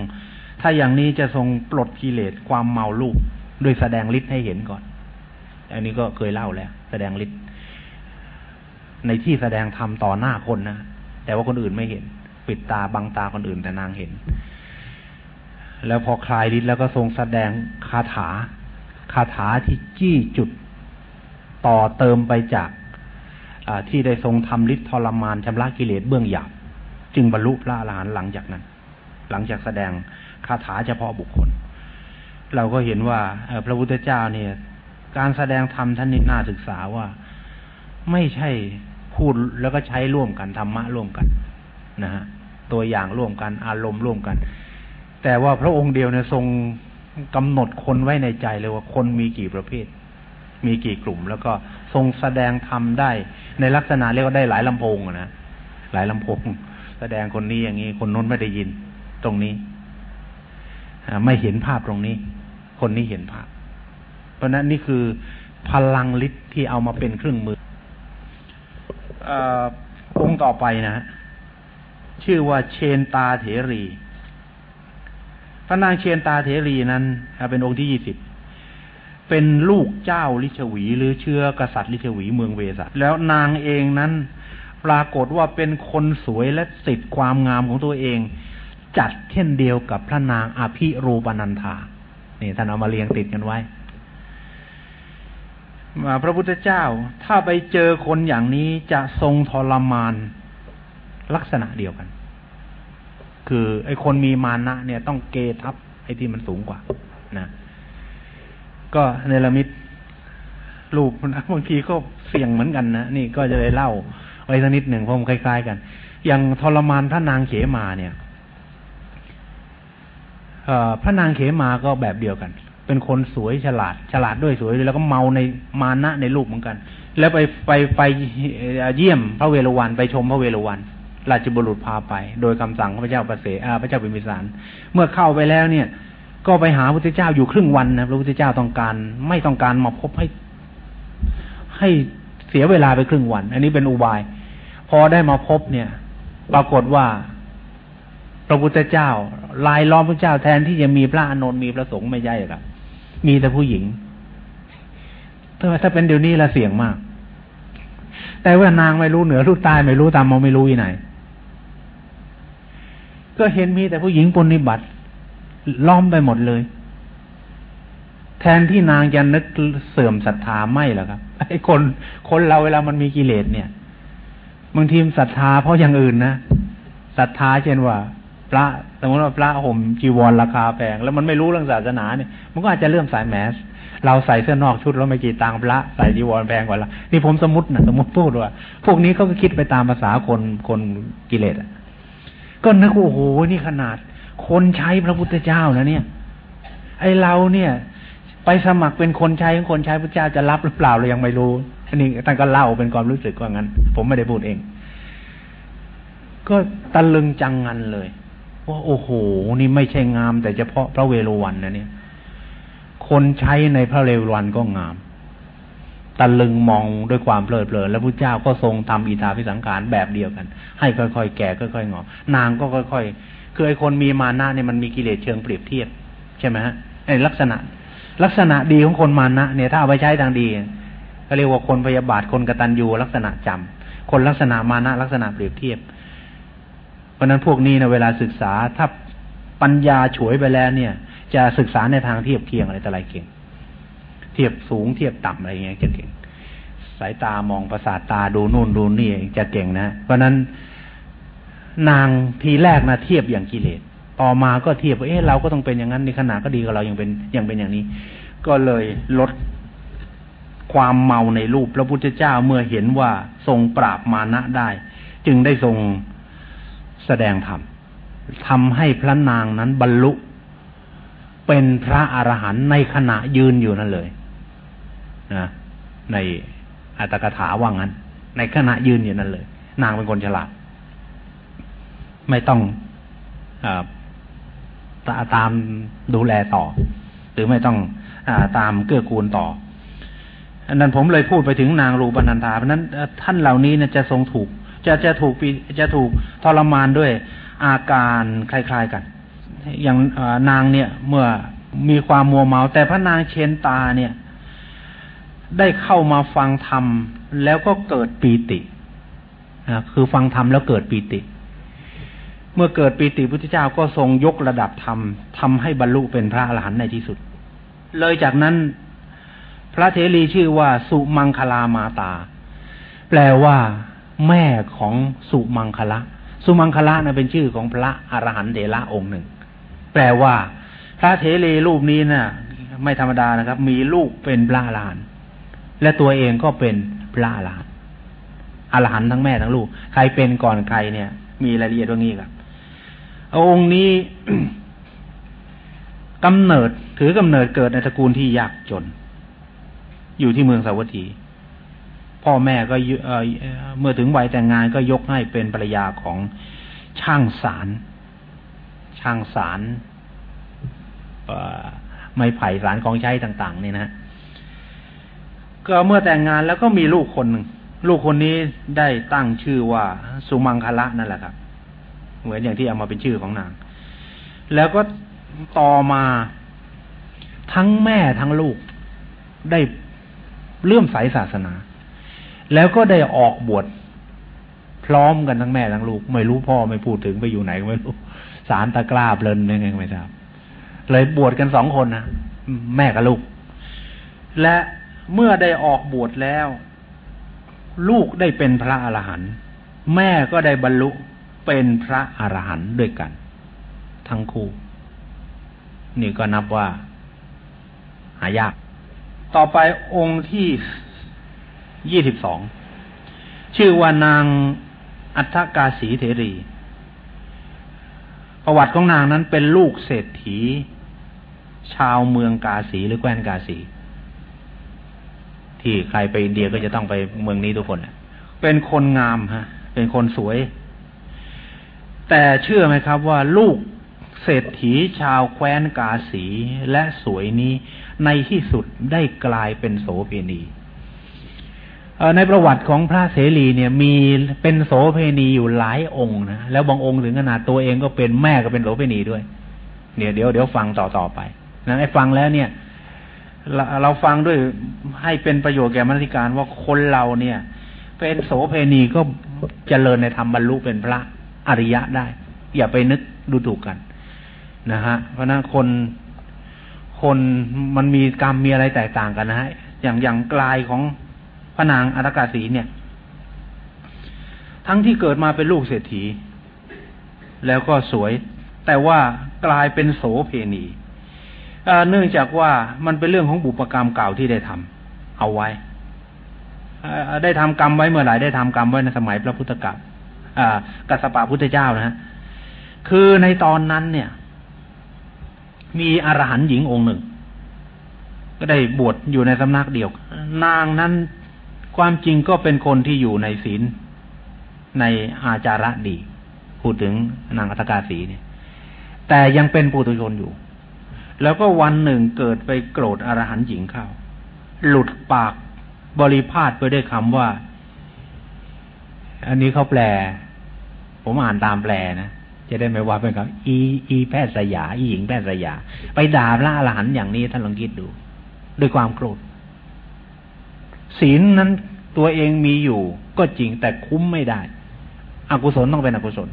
[SPEAKER 2] ถ้าอย่างนี้จะทรงปลดกิเลสความเมาลูกด้วยแสดงฤทธิ์ให้เห็นก่อน อันนี้ก็เคยเล่าแล้ว แสดงฤทธิ์ในที่แสดงธรรมต่อหน้าคนนะแต่ว่าคนอื่นไม่เห็น ปิดตาบังตาคนอื่นแต่นางเห็น แล้วพอคลายฤทธิ์แล้วก็ทรงแสดงคาถา คาถาที่จี้จุดต่อเติมไปจากที่ได้ทรงทำฤทธิ์ทรมานชำระกิเลสเบื้องหยาบจึงบรรลุพระอรหันต์หลังจากนั้น หลังจากแสดงคาถาเฉพาะบุคคล เราก็เห็นว่าพระพุทธเจ้าเนี่ย การแสดงธรรมท่านนี่น่าศึกษาว่า ไม่ใช่พูดแล้วก็ใช้ร่วมกันธรรมะร่วมกันนะฮะตัวอย่างร่วมกันอารมณ์ร่วมกัน แต่ว่าพระองค์เดียวเนี่ยทรงกำหนดคนไว้ในใจเลยว่าคนมีกี่ประเภท มีกี่กลุ่ม แล้วก็ทรงแสดงธรรมได้ ในลักษณะเรียกว่าได้หลายลำโพงนะหลายลำโพง แสดงคนนี้อย่างนี้ คนนู้นไม่ได้ยิน ตรงนี้ไม่เห็นภาพตรงนี้ คนนี้เห็นภาพ เพราะนั้นนี่คือพลังฤทธิ์ที่เอามาเป็นเครื่องมืออองค์ต่อไปนะ ชื่อว่าเชนตาเถรี พระนางเชนตาเถรีนั้นเป็นองค์ที่ยี่สิบเป็นลูกเจ้าลิชวี หรือเชื้อกษัตริย์ลิชวีเมืองเวสัแล้วนางเองนั้น ปรากฏว่าเป็นคนสวยและติดความงามของตัวเอง จัดเช่นเดียวกับพระนางอภิรูปนันธานี่ท่านเอามาเรียงติดกันไว้ พระพุทธเจ้า ถ้าไปเจอคนอย่างนี้จะทรงทรมานลักษณะเดียวกัน คือไอ้คนมีมานะ เนี่ยต้องเกทับไอ้ที่มันสูงกว่านะก็เนรมิตรูปนะบางทีก็เสี่ยงเหมือนกันนะนี่ก็จะเลยเล่าไว้สักนิดหนึ่งเพราะมันคล้ายๆ กัน อย่างทรมานพระนางเขมาเนี่ยพระนางเขมาก็แบบเดียวกัน เป็นคนสวยฉลาด ฉลาดด้วยสวยแล้วก็เมาในมานะในรูปเหมือนกัน แล้วไปไปไปเยี่ยมพระเวฬวันไปชมพระเวฬวันราชบุรุษพาไป โดยคำสั่งพระเจ้าประเสพระเจ้าเป็นมิสาร เมื่อเข้าไปแล้วเนี่ย ก็ไปหาพระพุทธเจ้าอยู่ครึ่งวันนะพระพุทธเจ้าต้องการ ไม่ต้องการมาพบให้ ให้เสียเวลาไปครึ่งวัน อันนี้เป็นอุบาย พอได้มาพบเนี่ย ปรากฏว่าพระพุทธเจ้า ลายล้อมพระเจ้าแทนที่จะมีพระอานนท์มีพระสงฆ์ไม่ใช่หรอก มีแต่ผู้หญิงถ้าถ้าเป็นเดี๋ยวนี้ละเสี่ยงมาก แต่ว่านางไม่รู้เหนือรู้ใต้ไม่รู้ตามมองไม่รู้ที่ไหน ก็เห็นมีแต่ผู้หญิงปนิบัติ ล้อมไปหมดเลย แทนที่นางจะนึกเสื่อมศรัทธาไม่หรอครับไอ้คนคนเราเวลามันมีกิเลสเนี่ยบางทีมศรัทธาเพราะอย่างอื่นนะศรัทธาเช่นว่า พระ มมติว่าพระห่มจีวรราคาแพงแล้วมันไม่รู้เรื่องศาสนาเนี่ยมันก็อาจจะเลื่อมสายแมส เราใส่เสื้อนอกชุดแล้วไม่กี่ตังพระใส่จีวรแพงกว่าละนี่ผมสมมตินะสมมติพูดว่า พวกนี้เขาก็คิดไปตามภาษาคนคนกิเลสก็นึกโอ้โหนี่ขนาด คนใช้พระพุทธเจ้านะเนี่ย ไอเราเนี่ย ไปสมัครเป็นคนใช้ของคนใช้พระเจ้าจะรับหรือเปล่าเรายังไม่รู้อันนี้ท่านก็เล่าเป็นความรู้สึกว่างั้น ผมไม่ได้พูดเอง ก็ตะลึงจังงันเลย ว่าโอ้โห นี่ไม่ใช่งาม แต่เฉพาะพระเวฬวันนะเนี่ย คนใช้ในพระเวฬวันก็งามตะลึงมองด้วยความเพลิดเพลิน แล้วพระเจ้าก็ทรงทำอีทาพิสังขารแบบเดียวกัน ให้ค่อยๆ แก่ค่อยๆงอนางก็ค่อยๆคือไอ้คนมีมานะเนี่ยมันมีกิเลสเชิงเปรียบเทียบ ใช่ไหมฮะไอ้ลักษณะ ลักษณะดีของคนมานะเนี่ย ถ้าเอาไปใช้ทางดีก็เรียกว่าคนพยาบาทคนกตัญญูลักษณะจำคนลักษณะมานะลักษณะเปรียบเทียบ เพราะนั้นพวกนี้นะเวลาศึกษาถ้าปัญญาฉวยไปแล้วเนี่ย จะศึกษาในทางเทียบเคียงอะไรแต่ไรเก่ง เทียบสูงเทียบต่ำอะไรเงี้ยจะเก่ง สายตามองประสาทตาดูนู่นดูนี่จะเก่งนะ เพราะนั้นนางทีแรกนะเทียบอย่างกิเลสต่อมาก็เทียบว่าเอ๊ะเราก็ต้องเป็นอย่างนั้นในขณะก็ดีกับเรายังเป็นยังเป็นอย่างนี้ ก็เลยลดความเมาในรูปพระพุทธเจ้าเมื่อเห็นว่าทรงปราบมานะได้ จึงได้ทรง แสดงธรรมทำให้พระนางนั้นบรรลุ เป็นพระอรหันต์ในขณะยืนอยู่นั่นเลยนะในอัตถกถาว่างั้น ในขณะยืนอยู่นั่นเลย นางเป็นคนฉลาด ไม่ต้องอตามดูแลต่อ หรือไม่ต้องอตามเกื้อกูลต่ออันนั้นผมเลยพูดไปถึงนางรูปนันทาเพราะนั้นท่านเหล่านี้นะจะทรงถูก จะจะถูกปีจะถูกทรมานด้วยอาการคล้ายๆกัน อย่างนางเนี่ยเมื่อมีความมัวเมา แต่พระนางเชนตาเนี่ย ได้เข้ามาฟังธรรมแล้วก็เกิดปีตินะคือฟังธรรมแล้วเกิดปีติ เมื่อเกิดปีติพุทธเจ้าก็ทรงยกระดับธรรมทำให้บรรลุเป็นพระอรหันต์ในที่สุด เลยจากนั้น พระเทรีชื่อว่าสุมังคลามาตา แปลว่า แม่ของสุมังคละ สุมังคละนะเป็นชื่อของพระอรหันต์เดละองค์หนึ่ง แปลว่า พระเทเลรูปนี้นะ่ะ ไม่ธรรมดานะครับ มีลูกเป็นพระอรหันต์และตัวเองก็เป็นพระอรหันต์อรหันต์ทั้งแม่ทั้งลูก ใครเป็นก่อนใครเนี่ย มีรายละเอียดตรงนี้ครับองค์นี้กำเนิดถือกำเนิดเกิดในตระกูลที่ยากจน อยู่ที่เมืองสาวัตถี พ่อแม่ก็เมื่อถึงวัยแต่งงานก็ยกให้เป็นภรรยาของช่างสาร ช่างสารไม้ไผ่สารของใช้ต่าง ๆ นี่นะก็เมื่อแต่งงานแล้วก็มีลูกคนหนึ่งลูกคนนี้ได้ตั้งชื่อว่าสุมังคละนั่นแหละครับ เหมือนอย่างที่เอามาเป็นชื่อของนาง แล้วก็ต่อมาทั้งแม่ทั้งลูกได้เลื่อมใสศาสนา แล้วก็ได้ออกบวชพร้อมกันทั้งแม่ทั้งลูก ไม่รู้พ่อไม่พูดถึงไปอยู่ไหนไม่รู้สารตะกร้าเพลินยังไงไม่ทราบเลยบวชกันสองคนนะแม่กับลูก และเมื่อได้ออกบวชแล้ว ลูกได้เป็นพระอรหันต์แม่ก็ได้บรรลุเป็นพระอรหันต์ด้วยกัน ทั้งคู่นี่ก็นับว่า หายาก ต่อไปองค์ที่ ยี่สิบสองชื่อว่านางอัฏฐกาสีเถรี ประวัติของนางนั้นเป็นลูกเศรษฐี ชาวเมืองกาสีหรือแคว้นกาสี ที่ใครไปอินเดียก็จะต้องไปเมืองนี้ทุกคนเป็นคนงามฮะ เป็นคนสวย แต่เชื่อไหมครับว่าลูกเศรษฐีชาวแคว้นกาสีและสวยนี้ในที่สุดได้กลายเป็นโสเภณี ในประวัติของพระเสรีเนี่ยมีเป็นโสเพณีอยู่หลายองค์นะแล้วบางองค์ถึงขนาดตัวเองก็เป็นแม่ก็เป็นโสเพณีด้วยเนี่ยเดี๋ยวเดี๋ยวฟังต่อต่อไปนะไอ้ฟังแล้วเนี่ยเราฟังด้วยให้เป็นประโยชน์แก่มรรคการว่าคนเราเนี่ย เป็นโสเพณีก็เจริญในธรรมบรรลุเป็นพระอริยะได้ อย่าไปนึกดูถูกกันนะฮะเพราะนั้นคนคนมันมีกรรมมีอะไรแตกต่างกันนะฮะอย่างอย่างกลายของ พระนางอัตกาสีเนี่ย ทั้งที่เกิดมาเป็นลูกเศรษฐี แล้วก็สวย แต่ว่ากลายเป็นโสเพณีเนื่องจากว่ามันเป็นเรื่องของบุปกรรมเก่าที่ได้ทำเอาไว้ได้ทำกรรมไว้เมื่อไหร่ได้ทำกรรมไว้ในสมัยพระพุทธกัปกัสปะพุทธเจ้านะฮะคือในตอนนั้นเนี่ย มีอรหันต์หญิงองค์หนึ่ง ก็ได้บวชอยู่ในสำนักเดียว นางนั้น ความจริงก็เป็นคนที่อยู่ในศีลในอาจาระดี พูดถึงนางอัตกาสีเนี่ย แต่ยังเป็นปุถุชนอยู่ แล้วก็วันหนึ่งเกิดไปโกรธอรหันต์หญิงเข้า หลุดปากบริพาทไปด้วยคำว่า อันนี้เขาแปล ผมอ่านตามแปลนะจะได้ไม่ว่าเป็นคำอีอีแพทย์สยา อีหญิงแพทย์สยา ไปด่าพระอรหันต์อย่างนี้ท่านลองคิดดู ด้วยความโกรธ ศีลนั้นตัวเองมีอยู่ ก็จริงแต่คุ้มไม่ได้ อกุศลต้องเป็นอกุศล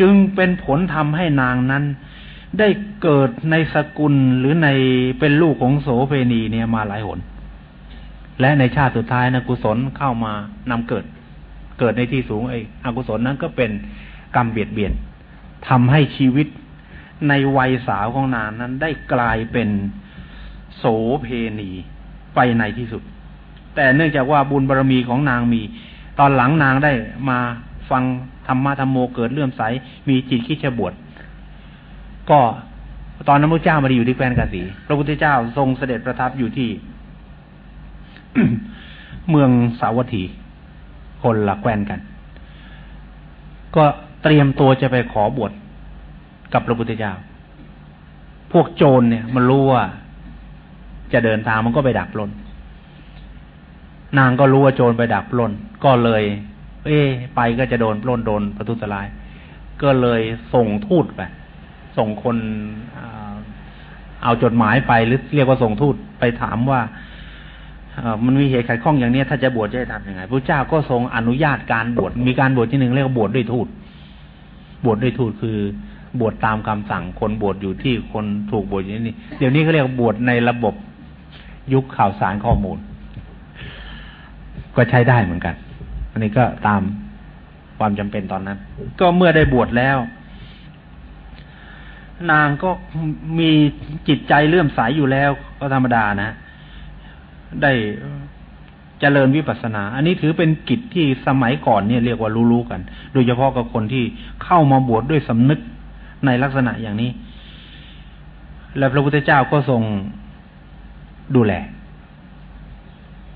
[SPEAKER 2] จึงเป็นผลทำให้นางนั้น ได้เกิดในสกุลหรือในเป็นลูกของโสเพณีเนี่ยมาหลายหน และในชาติสุดท้ายนะกุศลเข้ามานำเกิด เกิดในที่สูงไอ้อกุศลนั้นก็เป็นกรรมเบียดเบียนทำให้ชีวิตในวัยสาวของนางนั้นได้กลายเป็นโสเพณีไปในที่สุด แต่เนื่องจากว่าบุญบารรมีของนางมี ตอนหลังนางได้มาฟังธรรมะธรรมโมเกิดเลื่อมใส มีจิตคิดจะบวชก็ตอนนั้นพระเจ้ามาดีอยู่ที่แคว้นกาสี พระพุทธเจ้าทรงเสด็จประทับอยู่ที่ เมืองสาวัตถี คนละแคว้นกัน ก็เตรียมตัวจะไปขอบวชกับพระพุทธเจ้า พวกโจรเนี่ย มันรู้ว่าจะเดินทางมันก็ไปดักปล้น นางก็รู้ว่าโจรไปดักปล้น ก็เลย เอ๊ไปก็จะโดนปล้นโดนประทุษร้าย ก็เลยส่งทูตไป ส่งคนเอาจดหมายไปหรือเรียกว่าส่งทูตไปถามว่ามันมีเหตุขัดข้องอย่างนี้ถ้าจะบวชจะทำยังไงพระเจ้าก็ทรงอนุญาตการบวชมีการบวชที่หนึ่งเรียกว่าบวชด้วยทูตบวชด้วยทูตคือบวชตามคำสั่งคนบวชอยู่ที่คนถูกบวชอย่างนี้เดี๋ยวนี้เขาเรียกบวชในระบบยุคข่าวสารข้อมูล ก็ใช้ได้เหมือนกัน อันนี้ก็ตามความจำเป็นตอนนั้น ก็เมื่อได้บวชแล้ว นางก็มีจิตใจเลื่อมใสยอยู่แล้ว ก็ธรรมดานะ ได้เจริญวิปัสสนา อันนี้ถือเป็นกิจที่สมัยก่อนเนี่ยเรียกว่ารู้ๆกัน โดยเฉพาะกับคนที่เข้ามาบวชดด้วยสำนึกในลักษณะอย่างนี้ และพระพุทธเจ้าก็ทรงดูแล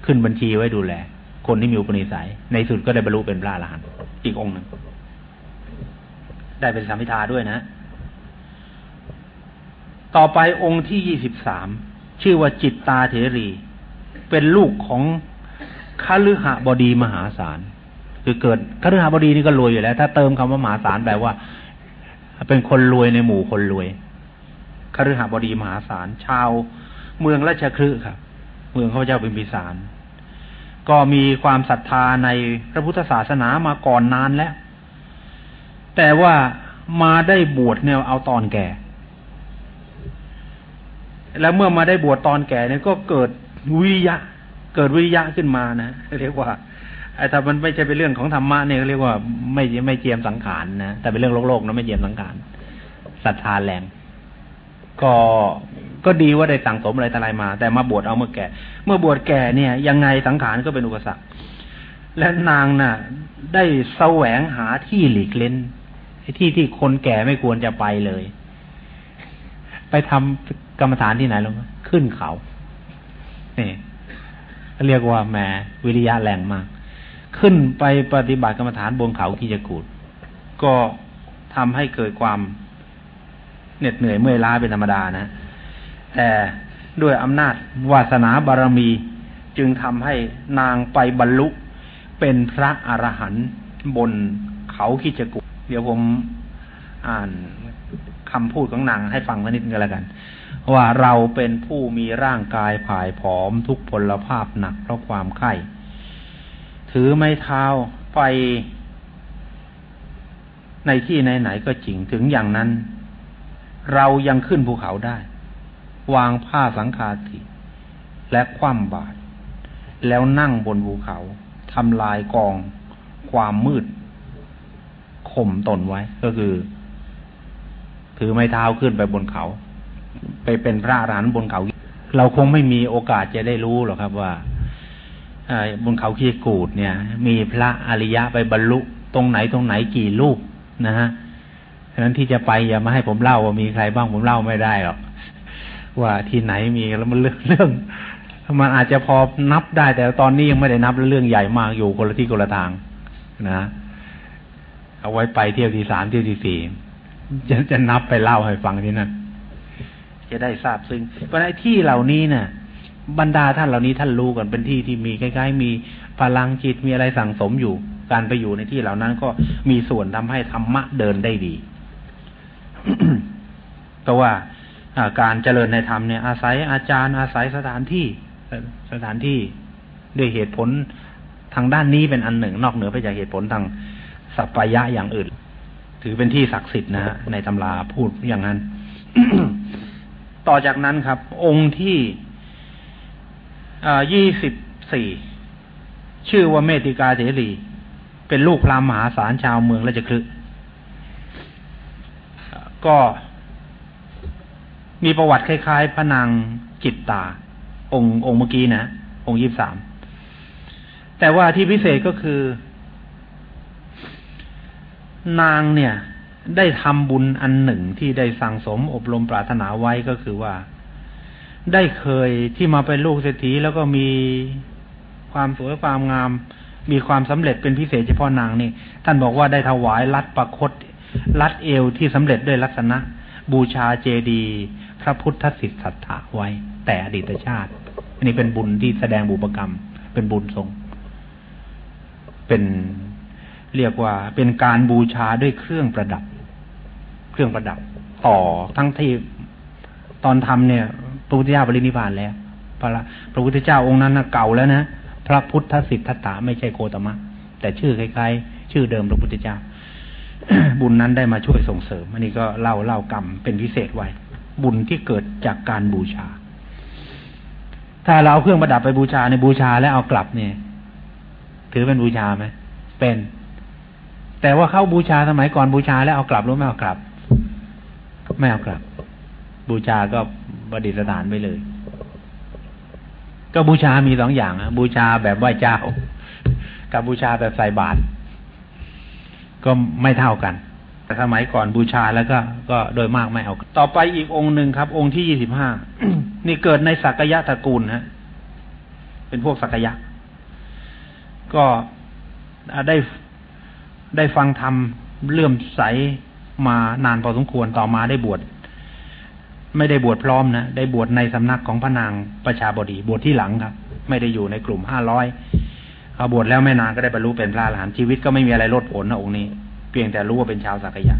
[SPEAKER 2] ขึ้นบัญชีไว้ดูแล คนที่มีอุปนิสัย ในสุดก็ได้บรรลุเป็นพระอรหันต์อีกองค์หนึ่งได้เป็นสามิทาด้วยนะ ต่อไปองค์ที่ยี่สิบสามชื่อว่าจิตตาเถรี เป็นลูกของคฤหบดีมหาศาลคือเกิดคฤหบดีนี่ก็รวยอยู่แล้ว ถ้าเติมคำว่ามหาศาลแปลว่า เป็นคนรวยในหมู่คนรวยคฤหบดีมหาศาลชาว เมืองราชคฤห์ครับ เมืองข้าพเจ้าเป็นพิสาร ก็มีความศรัทธาในพระพุทธศาสนามาก่อนนานแล้ว แต่ว่ามาได้บวชเนี่ยเอาตอนแก่ แล้วเมื่อมาได้บวชตอนแก่เนี่ยก็เกิดวิยะ เกิดวิยะขึ้นมานะเรียกว่าไอ้ถ้ามันไม่ใช่เป็นเรื่องของธรรมะเนี่ยเรียกว่าไม่ไม่เจียมสังขารนะแต่เป็นเรื่องโลกโลกนะไม่เจียมสังขารศรัทธาแรง ก็ ก็ดีว่าได้สั่งสมอะไรทลายมา แต่มาบวชเอาเมื่อแก่ เมื่อบวชแก่เนี่ย ยังไงสังขารก็เป็นอุปสรรค และนางน่ะ ได้แสวงหาที่หลีกเล่นที่ที่คนแก่ไม่ควรจะไปเลย ไปทำกรรมฐานที่ไหนลงขึ้นเขานี่เรียกว่าแหมวิริยะแรงมาก ขึ้นไปปฏิบัติกรรมฐานบนเขากิจกูดก็ทำให้เกิดความเหน็ดเหนื่อยเมื่อยล้าเป็นธรรมดานะ แต่ด้วยอำนาจวาสนาบารมี จึงทำให้นางไปบรรลุเป็นพระอรหันต์บนเขาคิจกุเดี๋ยวผมอ่านคำพูดของนางให้ฟังนิดนึงกันแล้วกัน ว่าเราเป็นผู้มีร่างกายผายผอมทุกพลภาพหนักเพราะความไข้ ถือไม้เท้าไปในที่ไหนๆก็จริงถึงอย่างนั้น เรายังขึ้นภูเขาได้ วางผ้าสังคาติ และคว่ำบาตรแล้วนั่งบนภูเขาทำลายกอง ความมืดข่มตนไว้ก็คือ ถือไม้เท้าขึ้นไปบนเขา ไปเป็นพระอรหันต์บนเขา เราคงไม่มีโอกาสจะได้รู้หรอกครับว่าบนเขาขี้กูดเนี่ย มีพระอริยะไปบรรลุตรงไหนตรงไหนกี่รูปนะฮะฉะนั้นที่จะไปอย่ามาให้ผมเล่าว่ามีใครบ้างผมเล่าไม่ได้หรอก ว่าที่ไหนมีแล้วมันเรื่องเรื่องมันอาจจะพอนับได้ แต่ตอนนี้ยังไม่ได้นับเรื่องใหญ่มากอยู่คนละที่คนละทางนะเอาไว้ไปเที่ยวที่สามเที่ยวที่สี่จะจะนับไปเล่าให้ฟังที่นั่นจะได้ทราบซึ่งเพราะในที่เหล่านี้เนะ่ะ บรรดาท่านเหล่านี้ท่านรู้กันเป็นที่ที่มีใกล้ๆมีพลังจิตมีอะไรสั่งสมอยู่ การไปอยู่ในที่เหล่านั้นก็มีส่วนทำให้ธรรมะเดินได้ดีเพราะว่า การเจริญในธรรมเนี่ยอาศัยอาจารย์อาศัยสถานที่สถานที่ด้วยเหตุผลทางด้านนี้เป็นอันหนึ่ง นอกเหนือไปจากเหตุผลทางสัพพยะอย่างอื่น ถือเป็นที่ศักดิ์สิทธิ์นะฮะในตำราพูดอย่างนั้น ต่อจากนั้นครับ องค์ที่ยี่สิบสี่ชื่อว่าเมติกาเถรี เป็นลูกพราหมณ์มหาศาลชาวเมืองราชคลึก็ มีประวัติคล้าย ๆ พระนางจิตตา องค์องค์เมื่อกี้นะ องค์ยี่สาม แต่ว่าที่พิเศษก็คือ นางเนี่ย ได้ทำบุญอันหนึ่งที่ได้สั่งสมอบรมปรารถนาไว้ก็คือว่า ได้เคยที่มาเป็นลูกเศรษฐีแล้วก็มีความสวยความงาม มีความสำเร็จเป็นพิเศษเฉพาะนางนี่ ท่านบอกว่าได้ถวายรัดประคตรัดเอวที่สำเร็จด้วยลักษณะบูชาเจดี ระพุทธสิทธัตถะไว้ แต่อดีตชาติ อันนี้เป็นบุญที่แสดงบุปกรรม เป็นบุญทรง เป็นเรียกว่าเป็นการบูชาด้วยเครื่องประดับ เครื่องประดับ ต่อทั้งที่ตอนทำเนี่ยพระพุทธเจ้าปรินิพานแล้วพระพระพุทธเจ้าองค์นั้นเก่าแล้วนะพระพุทธสิทธัตถะไม่ใช่โคตมะ แต่ชื่อคล้ายๆ ชื่อเดิมพระพุทธเจ้า บุญนั้นได้มาช่วยส่งเสริม อันนี้ก็เล่าเล่ากรรมเป็นพิเศษไว้ บุญที่เกิดจากการบูชา ถ้าเราเอาเครื่องประดับไปบูชาในบูชาแล้วเอากลับเนี่ย ถือเป็นบูชาไหมเป็น แต่ว่าเข้าบูชาสมัยก่อนบูชาแล้วเอากลับหรือไม่เอากลับ ไม่เอากลับ บูชาก็ประดิษฐานไปเลย ก็บูชามีสองอย่างบูชาแบบไหว้เจ้า กับบูชาแบบใส่บาตรก็ไม่เท่ากัน แต่สมัยก่อนบูชาแล้วก็ก็โดยมากไม่เอา ต่อไปอีกองค์หนึ่งครับ องค์ที่ยี่สิบห้านี่เกิดในสักยะตระกูลฮะเป็นพวกสักยะ ก็ได้ได้ฟังธรรมเลื่อมใสมานานพอสมควรต่อมาได้บวชไม่ได้บวชพร้อมนะได้บวชในสำนักของพระนางประชาบดี บวชที่หลังครับ ไม่ได้อยู่ในกลุ่มห้าร้อยเขาบวชแล้วไม่นานก็ได้บรรลุเป็นพระอรหันต์ชีวิตก็ไม่มีอะไรลดผลนะองค์นี้ พียงแต่รู้ว่าเป็นชาวสักยะ